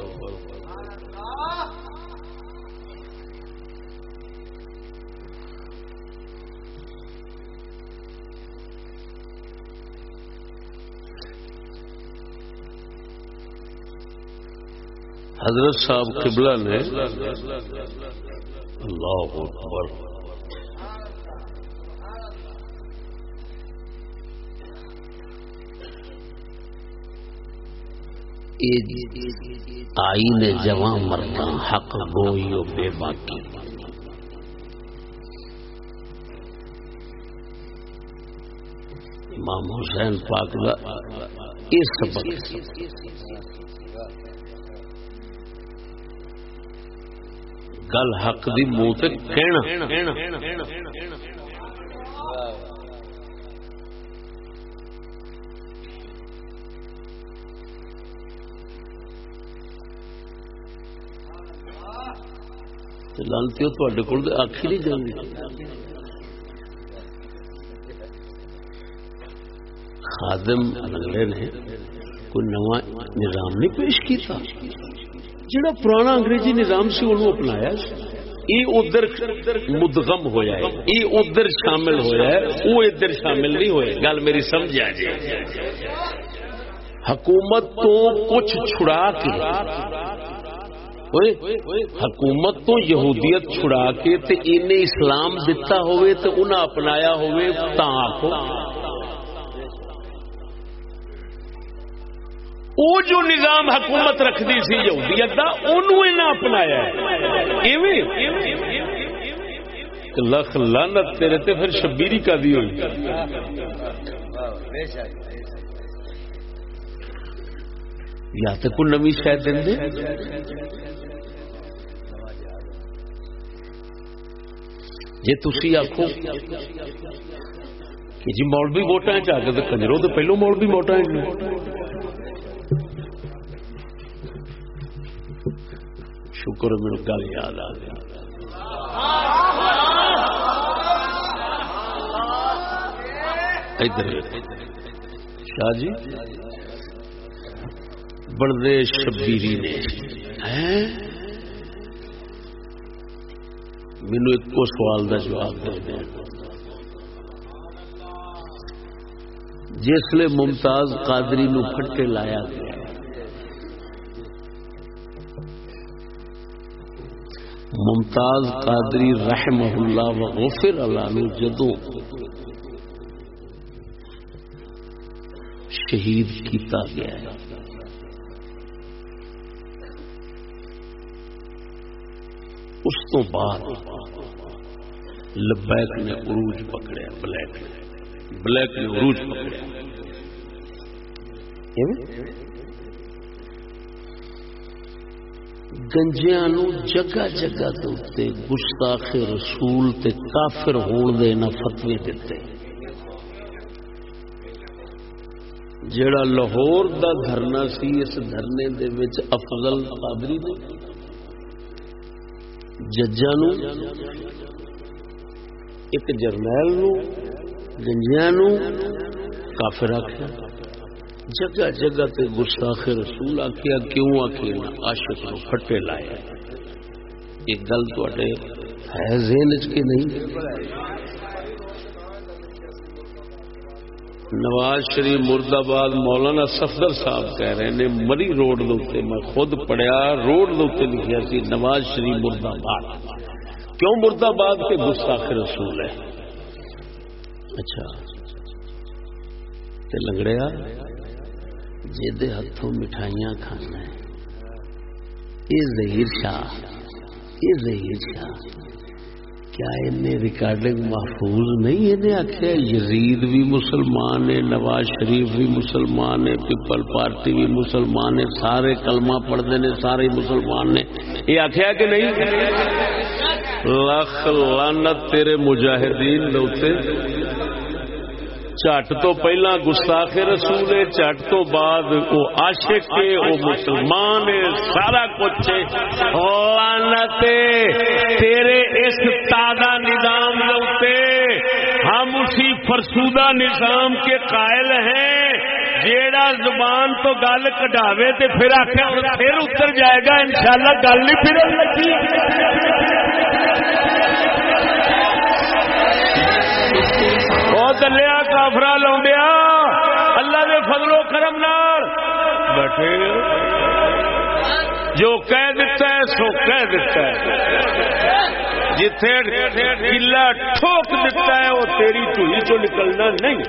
حضرت صاحب قبلہ نے اللہ اکبر آئین جوان مرتا حق گوئی بے باقی امام حسین پاک اس سبق۔ گل حق دی منہ تے کہنا۔ لانتی تے کول آخی نہیں جاندی۔ خادم اگلے نے کوئی نواں نظام نہیں پیش کیتا؟ جڑا پرانا انگریزی نظام سی انہوں اپنایا یہ ادھر مدغم ہویا ہے، یہ ادھر شامل ہویا ہے، وہ ادھر شامل نہیں ہوئے۔ گل میری سمجھ آ جائے حکومت تو کچھ چھڑا کے، حکومت تو یہودیت چھڑا کے تے انہیں اسلام دتا ہوئے تے انہیں اپنایا ہوئے تا آخو وہ جو نظام حکومت رکھتی سی یہودیت کا انہوں اپنایا لکھ لانت تیرے تے پھر شبیری کا دی ہوئی۔ یا تو کوئی نمی شاید دیں دے۔ جی تھی آخو کہ جی مولوی ووٹاں چاہ کے کنجرو تو پہلو مولوی ووٹاں شکر میرے گل یاد آ گئی۔ ادھر شاہ جی بڑے شبیری نے۔ مینو ایک سوال کا جواب دے دیں جسے ممتاز قادری نو پھٹے لایا گیا۔ ممتاز قادری رحم اللہ و غفر اللہ نے جدو شہید کیتا گیا ہے۔ اس تو بعد لبیک نے عروج پکڑیا، بلیک نے بلیک نے عروج پکڑیا۔ گنجیا جگہ جگہ دے گستاخ رسول تے کافر ہون دے نہ فتوی دیتے جڑا لاہور دا دھرنا سی، اس دھرنے دے وچ افضل قادری دے ججا نو، ایک جرنیل نو گنجیا نو کافر آخیا جگہ جگہ تے گستاخ رسول آخیا کیوں آخیا عاشق نو پھٹے لائے۔ یہ گل تے ہے ذہن کے نہیں؟ نواز شریف مرد آباد مولانا سفدر صاحب کہہ رہے ہیں مری روڈ دے میں خود پڑھیا، روڈ دے لکھیا سی، نواز شریف مرد آباد کیوں مرد آباد کے گستاخ رسول ہے؟ اچھا۔ لنگڑیا؟ جد ہاتھوں مٹھائیاں کھانا ہے۔ یہ ظہیر شاہ یہ ظہیر شاہ، کیا انہیں ریکارڈنگ محفوظ نہیں انہیں آخیا یزید بھی مسلمان ہے، نواز شریف بھی مسلمان ہے، پیپل پارٹی بھی مسلمان ہے، سارے کلمہ پڑھتے ہیں، سارے مسلمان نے یہ آخیا کہ نہیں؟ لکھ لانت تیرے مجاہدین دے چٹ تو پہلا گستاخ رسول ہے چٹ تو بعد وہ عاشق ہے وہ مسلمان ہے سارا کچھ لانت تیرے اس تازہ نظام دے ہم اسی فرسودہ نظام کے قائل ہیں جیڑا زبان تو گل کٹاوے تے پھر آخر پھر اتر جائے گا انشاءاللہ گل نہیں پھر لگی دلیا کافرا لاؤنڈیا اللہ دے فضل و کرم نال۔ بیٹھے جو کہہ دیتا ہے، سو کہہ دیتا ہے۔ جتھے کلا ٹھوک دیتا ہے وہ تیری چوئی چو نکلنا نہیں۔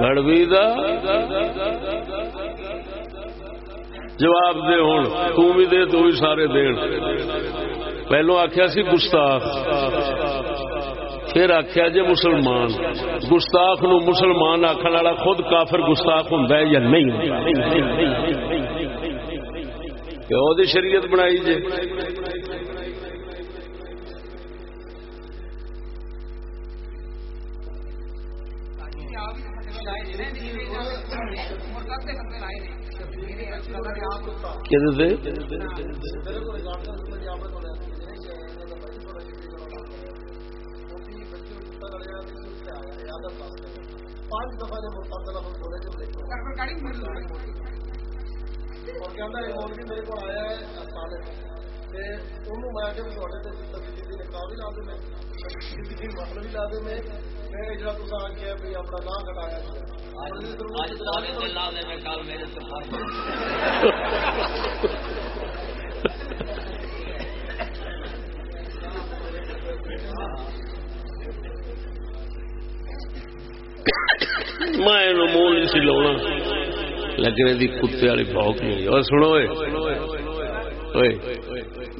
گڑوی دا جواب دے ہوں تو بھی دے تو بھی سارے دین۔ پہلو آخیا سی گستاخ، پھر آخیا جی مسلمان۔ گستاخ نو مسلمان آخر والا خود کافر گستاخ ہوں یا نہیں؟ شریعت بنائی جی کہتے تھے اور کہنا میرے کو اپنا نام کٹایا میں منہ نہیں سی لاؤنا۔ لگنے کی کتے والی بہت نہیں۔ اور سنو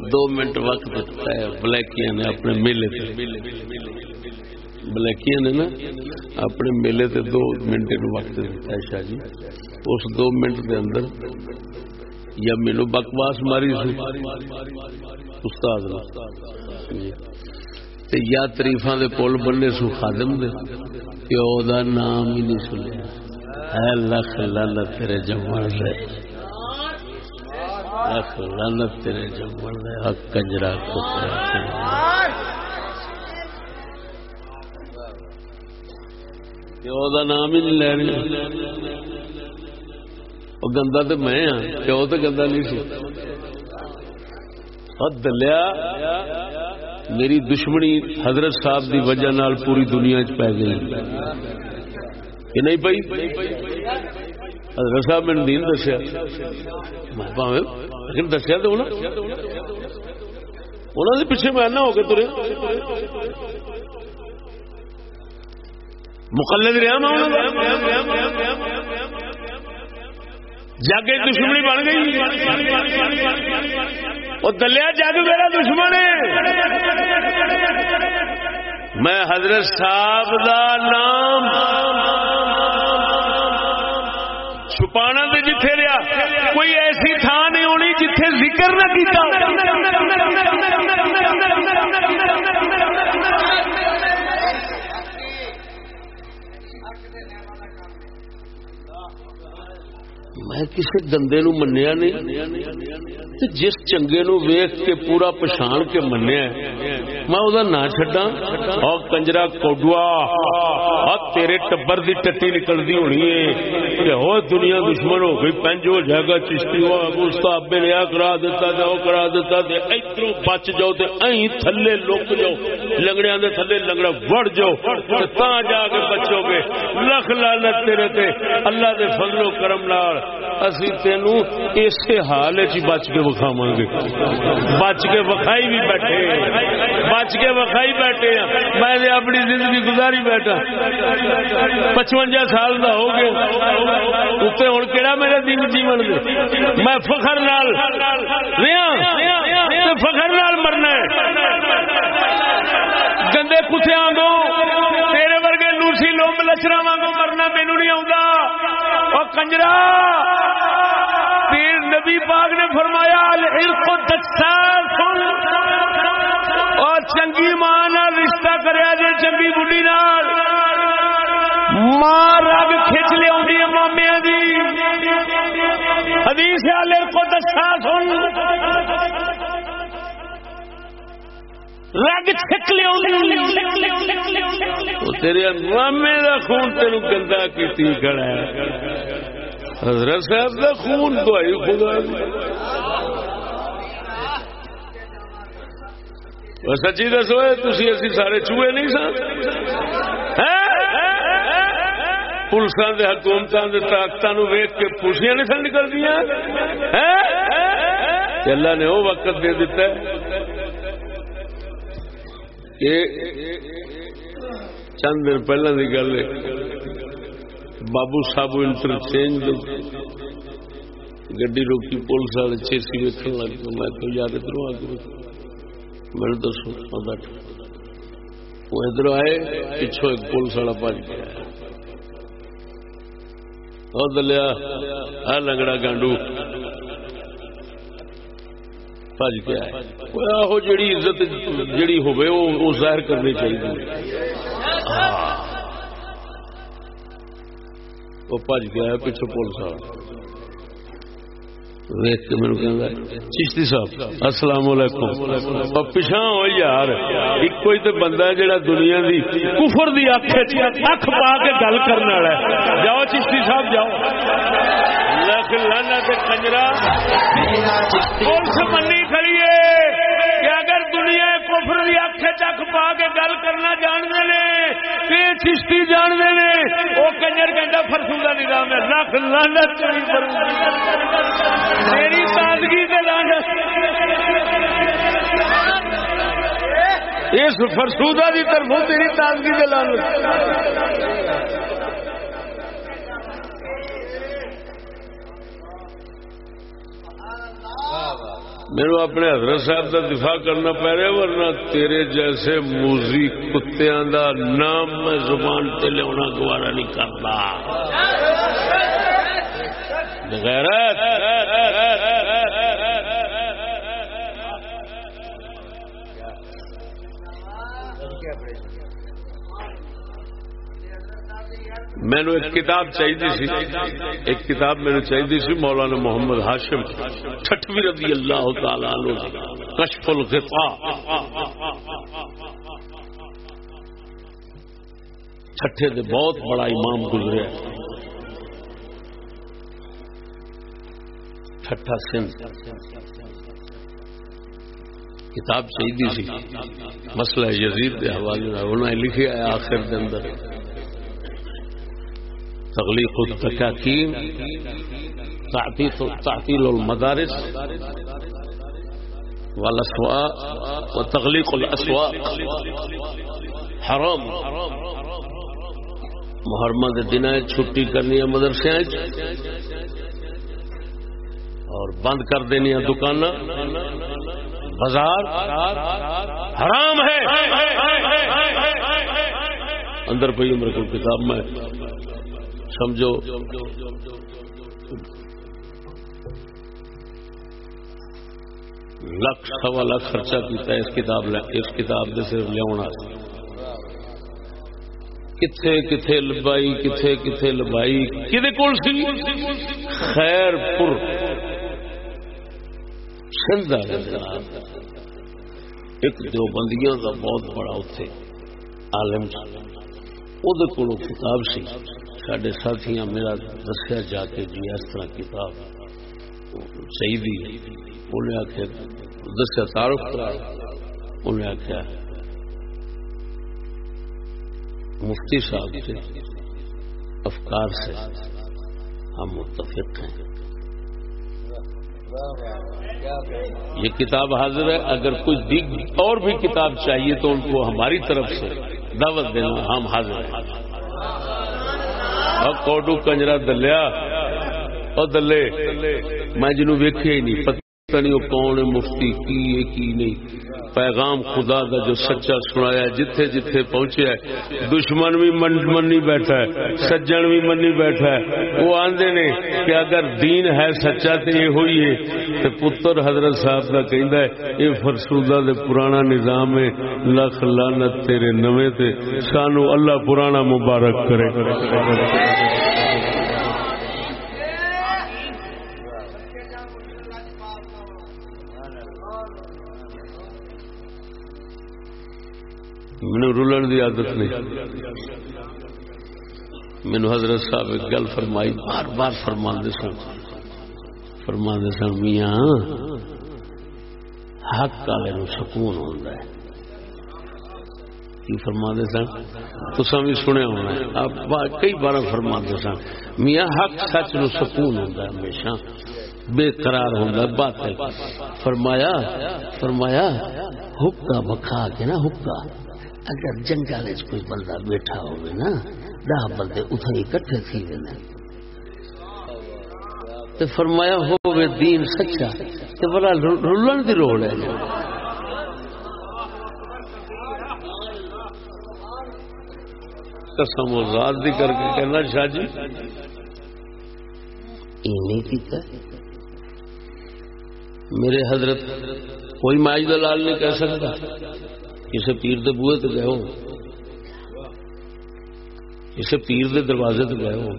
دو منٹ وقت ہے بلیکیا نے اپنے میلے بلیکیا نے نا اپنے میلے تے دو منٹ وقت دیتا ہے شاہ جی۔ اس دو منٹ دے اندر یا مینو بکواس ماری استاد یا تریفا دے پول بننے سو خادم دے۔ پیو دا نام ہی نہیں سنیا۔ ہے لکھ لانت تیرے جمع دے لکھ لانت تیرے جمع دے کنجرا کترا پیو کا نام ہی نہیں لے وہ گندا تو میں ہاں پیو تو گندا نہیں سی۔ اور دلیا میری دشمنی حضرت صاحب دی وجہ نال پوری دنیا چ پی گئی۔ کہ نہیں پی حضرت صاحب میں دین دسیا. لیکن دسیا تو انہوں نے پیچھے میں نہ ہو کے ترے. مقلد رہا میں جگ دشمنی بن گئی. وہ دلیا جگ میرا دشمن ہے. میں حضرت صاحب دا نام چھپانا تو جتھے رہا کوئی ایسی تھان نہیں ہونی جتھے ذکر نہ کیتا میں کسی گندے نو منیا نہیں جس چنگے نو ویخ کے پورا پچھان کے منیا میں وہ نہ چڈا اور کنجرا کوڈوا۔ تیرے ٹبر دی ٹٹی نکلتی ہونی ہے۔ ہو دنیا دشمن ہو گئی، پنج ہو جائے گا، چشتی ہو استاد نے آ کرا دیتا وہ کرا دیتا ادھر بچ جاؤ تو اہ تھلے لک جاؤ۔ لنگڑیا دے تھلے لنگڑا وڑ جاؤ۔ تا جا کے بچو گے۔ لکھ لالت تیرے تے۔ اللہ دے فضل و کرم نال۔ اسی تینو اسی حال چ بچ کے وکھاواں گے۔ گے بچ کے وکھائی بھی بیٹھے۔ بچ کے وکھائی بیٹھے میں اپنی زندگی گزاری بیٹھا۔ پچوجا سال کا ہو گیا۔ اتنے ہوں کہڑا میرے دن جیون دے میں فخر نال ہاں۔ فخر نال مرنا گندے کتیا دو تیرے ورگے لوسی لوگ لچرا واگ مرنا مینو نہیں آ کنجرا! پیر نبی فرمایا، العرق دساس اور چنگی ماں نال رشتہ کریا جے، چنگی بڈھی نال۔ ماں رگ کھچ لیا مامیا دی۔ حدیث العرق دساس رگ چھک لیا تیرے مامے دا خون تین گندا کی کھڑا حضرت صاحب دا خون تو آئی خدا سچی دسو تھی اسی سارے چوہے نہیں سن؟ پولیساں دے حکومتاں دے طاقتاں نو کے پوچھیاں نہیں سن نکلدیاں؟ اللہ نے وہ وقت دے دیتا ہے کہ چند دن پہلے کی گل ہے۔ بابو صاحب انٹرچینج گڈی روکی، پولیس والے چیسی ویکن لگ گئے۔ میں تو یاد ادھر آ گیا میرے دسو بیٹھ وہ ادھر آئے پچھو ایک پولیس والا بج گیا۔ اور دلیا آ ہاں لنگڑا گانڈو۔ بج گیا۔ وہ جڑی عزت جڑی ہوئے وہ ظاہر کرنی چاہیے۔ ہاں۔ وہ بج گیا پیچھے پولیس والا ویک کے میرے کہ چشتی صاحب السلام علیکم پچھا ہو یار ایک کوئی تو بندہ ہے جڑا دنیا دی کفر دی اکھ اکھ پا کے گل کرنے والا ہے جاؤ چشتی صاحب جاؤ لکھ لانا کنجرا پولیس منی کھڑی ہے کفر دی اکھ چک پا کے گل کرنا جانتے نے یہ چشتی جانتے نے، وہ کنجر کہتا فرسودہ نظام ہے لکھ لانا میری تازگی کے لانت اس فرسودہ کی طرف تیری تازگی کے لانت میرے اپنے حضرت صاحب کا دفاع کرنا پہ رہا ورنہ تیرے جیسے موزی کتیاں دا نام میں زبان تے لیا گوارا نہیں کرتا۔ مینو ایک کتاب چاہیے سی۔ ایک کتاب میرے چاہیے سی، مولانا محمد ہاشم چھٹویں رضی اللہ تعالی عنہ کشف الغطاء۔ چھٹے دے بہت بڑا امام گزرے۔ چھٹا سندھ کتاب چاہیے سی۔ مسئلہ یزید کے حوالے انہوں نے لکھے آخر دے اندر۔ تغلیق التكاكين تعطيل المدارس والأسواق وتغليق الأسواق حرام. محرمہ دن چھٹی کرنی ہے مدرسے اور بند کر دینی ہے دکان بازار حرام ہے۔ اندر پہ عمر کو کتاب میں سمجھو۔ لکھ سوا لاکھ خرچہ کیتا ہے اس کتاب اس کتاب دے صرف لیا کتھے کتھے لبائی کتھے کتھے لبائی کدے کول سی؟ خیر پور سندھ ایک دو بندیاں کا بہت بڑا اتنے عالم وہ کتاب سی۔ سڈے ساتھیاں میرا دسیا جا کے جی اس طرح کتاب صحیح جی، انہیں آخیا دسیا تعارف کرا۔ انہیں آخیا مفتی صاحب سے، افکار سے ہم متفق ہیں۔ یہ کتاب حاضر ہے۔ اگر کوئی اور بھی کتاب چاہیے تو ان کو ہماری طرف سے دعوت دینا ہم حاضر ہیں۔ کوڈو کنجرا دلیا اور دلے میں جنو ویکیا ہی نہیں نہیں وہ کون ہے مفتی کی ہے کی نہیں پیغام خدا دا جو سچا سنایا جتھے جتھے پہنچے ہے۔ دشمن بھی من منی بیٹھا ہے، سجن بھی منی بیٹھا ہے۔ وہ آندے نے کہ اگر دین ہے سچا تو یہ ہوئی ہے تو پتر حضرت صاحب کا کہندا ہے یہ فرسودہ دے پرانا نظام ہے، لکھ لعنت تیرے نویں تے، سانو اللہ پرانا مبارک کرے۔ مینو رولن کی عادت نہیں۔ مینو حضرت صاحب ایک گل فرمائی، بار بار فرما سن۔ فرما سن، میاں، حق والے سکون ہوتا ہے۔ کی فرما سن؟ تصا بھی سنیا ہونا آپ کئی بار فرما سن۔ میاں، حق سچ نو سکون ہوتا ہے ہمیشہ۔ بے قرار ہوتا باطل۔ فرمایا فرمایا حکا بکھا کے نا حکا اگر جنگل کوئی بندہ بیٹھا ہوگا نا دہ بندے اتنے اکٹھے تھی وے تو فرمایا ہوگے دین سچا تو بڑا رولن کی روڑ ہے۔ قسم ذات دی کر کے کہنا شاہ جی۔ نہیں کیتا۔ میرے حضرت، کوئی مائی دلال نہیں کہہ سکتا۔ کسی پیر دے بوئے تے گئے ہو؟ کسی پیر دے دروازے تے گئے ہو؟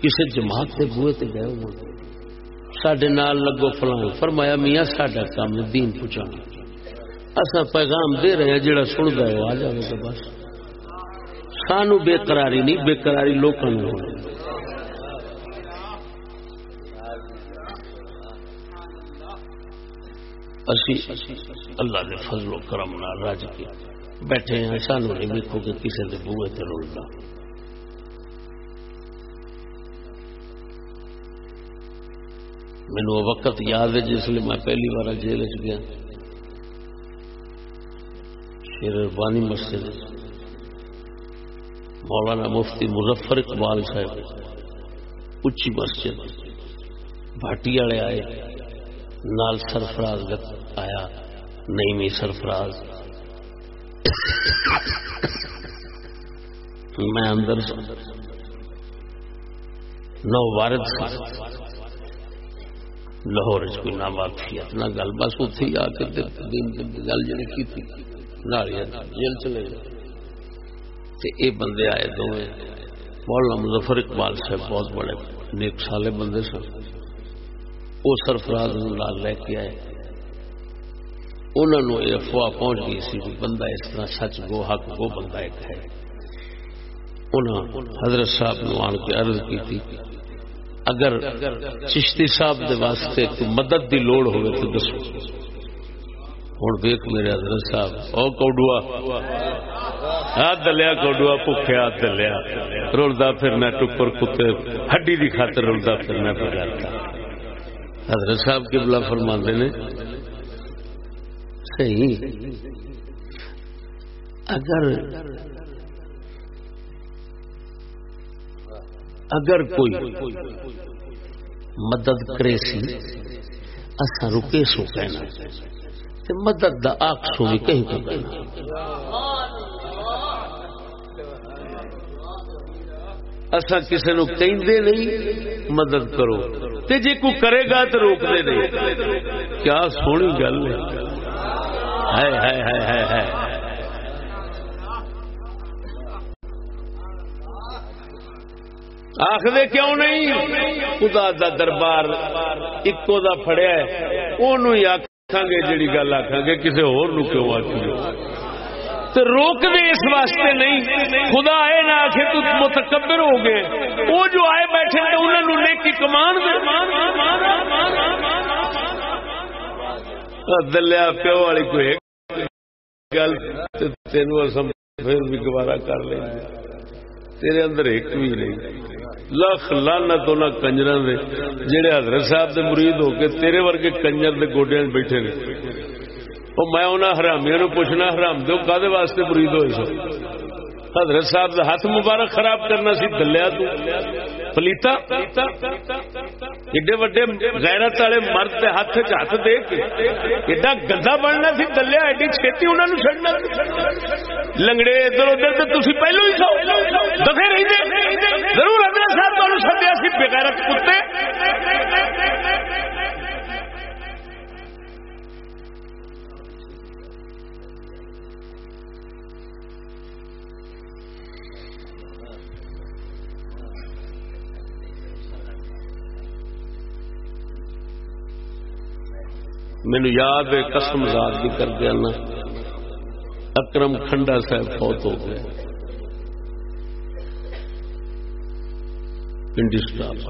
کسی جماعت دے بوئے تے گئے ہو؟ سڈے نال لگو فلان فرمایا میاں ساڈا کام دین پہنچانا اصا پیغام دے رہے ہیں جڑا سن گئے آ جائے تو بس۔ سانو بے قراری نہیں، بے قراری لوگوں نے ہونی اسی اللہ دے فضل و کرم نال رج کے بیٹھے ہیں سانو نہیں ویکو کہ کسی کے بوئے تے رلدا مینو وقت یاد ہے جس لیے میں پہلی بار جیل چ گیا۔ شیر بانی مسجد۔ مولانا مفتی مظفر اقبال صاحب۔ اچھی مسجد۔ بھاٹی والے آئے۔ نال سرفراز آیا۔ نئی سرفراز۔ میں اندر نو وارد لاہور کوئی نام آتی اپنا گل بس اتھی آ کے گل جی کی جیل چلے گئے۔ یہ بندے آئے دونوں مولانا مظفر اقبال صاحب بہت بڑے نیک سالے بندے سن۔ وہ سرفراز لال لے کے آئے۔ انہوں نے یہ افواہ پہنچ گئی سی بندہ اس طرح سچ گو حق گو بندہ ایک ہے۔ انہوں حضرت صاحب نے آن کے عرض کی تھی اگر چشتی صاحب دے واسطے کوئی مدد دی لوڑ ہوئے تو دسو۔ ہوں دیکھ میرے حضرت صاحب، او کوڈوا۔ ہاتھ دلیا کوڈوا بھوکھے ہاتھ دلیا۔ رلتا پھرنا ٹکر کتے، ہڈی دی خاطر رلتا پھرنا پہ حضرت صاحب کے بلا فرما نے صحیح اگر اگر کوئی مدد کرے سی اصا رکے سو کہنا مدد دا آخ سو بھی کہیں تو کہنا۔ اصا کسی نو کہیں نہیں، مدد کرو۔ تے جی کو کرے گا تو روک دے نہیں۔ کیا سونی گل ہے۔ آخر کیوں نہیں؟ خدا دا دربار ایکو دا فڑیا ہے، اونوں ہی آخان گے جیڑی گل آخان گے کسی ہو کیوں آخی تو روک دے اس واسطے نہیں، خدا آئے نہ آخے تو متکبر ہو گئے۔ وہ جو آئے بیٹھے تھے انہوں نے نیکی کمان دے۔ دلیا پیو والی کوئی گل تین پھر بھی گوارا کر لیں تیرے اندر ایک بھی نہیں لکھ لانا تو نہ کنجر جہے حضرت صاحب دے مرید ہو کے تیرے ورگے کنجر دے گوڈیا بیٹھے نے وہ میں انہوں حرامیاں نو پوچھنا حرام دو کا واسطے مرید ہوئے سو حضرت صاحب ہاتھ مبارک خراب کرنا سی، دلیا تو۔ پلیتا، ایڈے وڈے غیرت والے مرد کے ہاتھ چ ہاتھ دے کے ایڈا گندا بننا سی، دلیا ایڈی چھتی انہوں نے چڑنا لنگڑے ادھر ادھر تو تھی پہلو ہی سو۔ دفے رہتے ضرور اگلے صاحب تمہیں سدیا سی بغیرت کتے۔ مینو یاد ہے، قسم ذات بھی کر دیا نا اکرم کھنڈا صاحب فوت ہو گئے۔ پنڈی سٹاف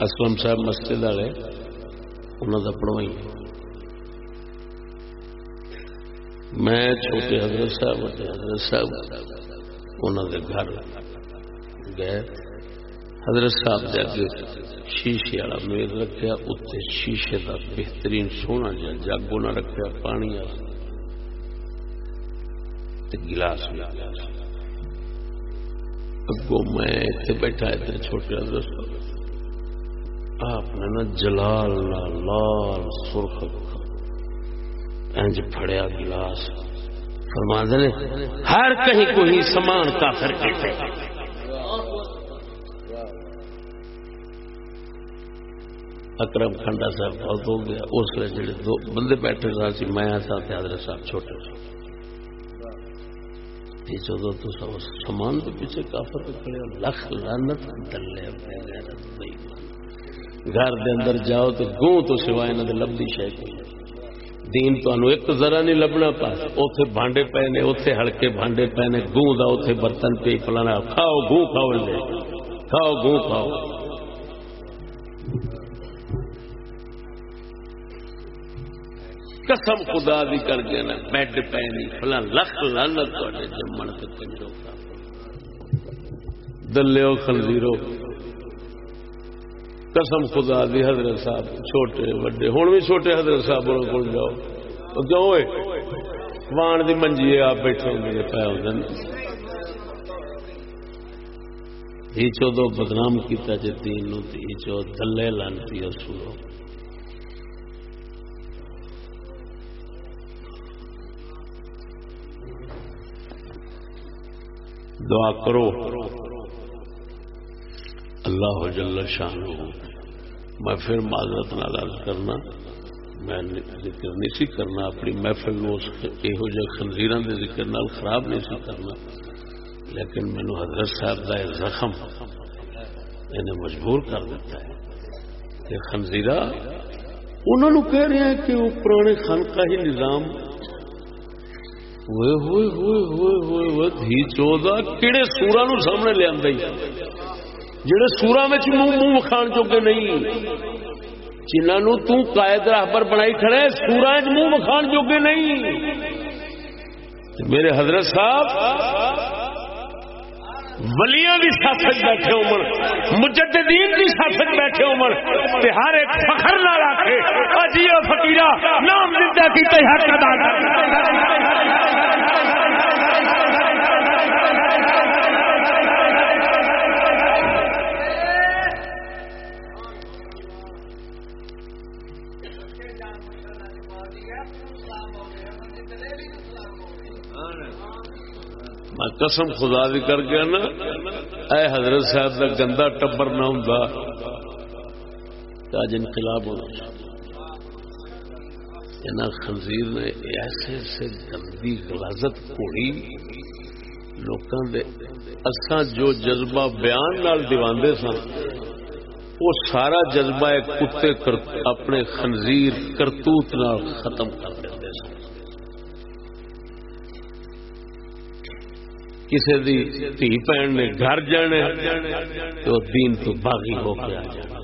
اسلم صاحب مسجد والے انہوں کا پڑھوائی۔ میں چھوٹے حضرت صاحب حضرت صاحب انہوں کے گھر گئے۔ حضرت صاحب دے اگے شیشے والا میز رکھا اتنے شیشے کا بہترین سونا جا جگ نہ رکھا پانی گلاس بھی۔ اگو میں اتنے بیٹھا اتنے چھوٹے حضرت صاحب۔ آپ نے نا جلال لال سرخ انج پھڑیا گلاس۔ فرما نے، ہر کہیں کوئی سامان کافر کے اکرم کھنڈا صاحب بہت ہو گیا۔ اس لیے جڑے دو بندے بیٹھے سا سی میں ساتھ حضرت صاحب چھوٹے یہ چودہ تو سب سامان کے پیچھے کافر کھڑے لکھ لانت دلے گھر دے اندر جاؤ تو گوں تو سوائے نہ لبھی شہ دین تمہیں ایک ذرا نہیں لبنا پاس اوتھے بھانڈے پے نے، اوتھے ہلکے بھانڈے پے نے۔ گوں دا اوتھے برتن پہ فلانا کھاؤ، گوں کھاؤ لے۔ کھاؤ، گوں کھاؤ۔ قسم خدا دی کر گیا نا بیڈ پینی فلا لکھ لانت جمن سے کنجو۔ دلو خنزیرو، قسم خدا دی حضرت صاحب، چھوٹے، وڈے ہوں بھی چھوٹے حضرت صاحب کو جاؤ۔ کیوں ہوئے؟ وان دی منجی آپ بیٹھے ہوں پایا ہوتے ہی چودو بدنام کیتا جی دین نو ہی چو دلے لانتی اصولوں دعا کرو۔ اللہ جل شان میں پھر معذرت ناراض کرنا، میں ذکر نہیں سی کرنا، اپنی محفل یہو جہ خنزیر کے ذکر نال خراب نہیں سی کرنا۔ لیکن مینو حضرت صاحب کا زخم انہیں مجبور کر دیتا ہے۔ کہ خنزیرہ انہوں نے کہہ رہے ہیں کہ وہ پرانے خانقاہی کا ہی نظام کہڑے سورا نو سامنے لیا جڑے سورا منہ منہ وکھان چوکے نہیں جنہوں تائد راہبر بنائی کھڑے سورا منہ وکھان چوکے نہیں میرے حضرت صاحب ولیاں بھی ساتھ بیٹھے عمر مجددین بھی ساتھ بیٹھے عمر ہر ایک فخر نہ رکھے اجیو فقیرہ نام زندہ کی حق ادا میں قسم خدا دی کر گیا نا، اے حضرت صاحب کا گندا ٹبر نہ ہوں آج انقلاب ہونا یہاں خنزیر نے ایسے ایسے گندی غلازت کوڑی لوگوں دے اساں جو جذبہ بیان نال دیواندے سن، وہ سارا جذبہ کتے اپنے خنزیر کرتوت نال ختم کر دیں کسی دی دھی بھن نے گھر جانے تو دین تو باغی ہو کے آ جانا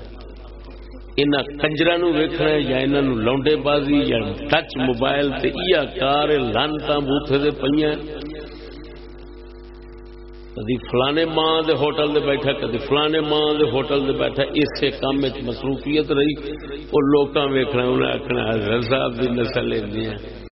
ان کنجرا نو ویکنا یا انہوں لونڈے بازی یا ٹچ موبائل تے ایا کار لانتا بوتھے دے پہ کدی فلانے ماں دے ہوٹل دے بیٹھا، کدی فلانے ماں دے ہوٹل دے بیٹھا۔ اسے کام مصروفیت رہی۔ وہ لوکاں ویکھنا انہیں آخنا حضرت صاحب دی نسل لینی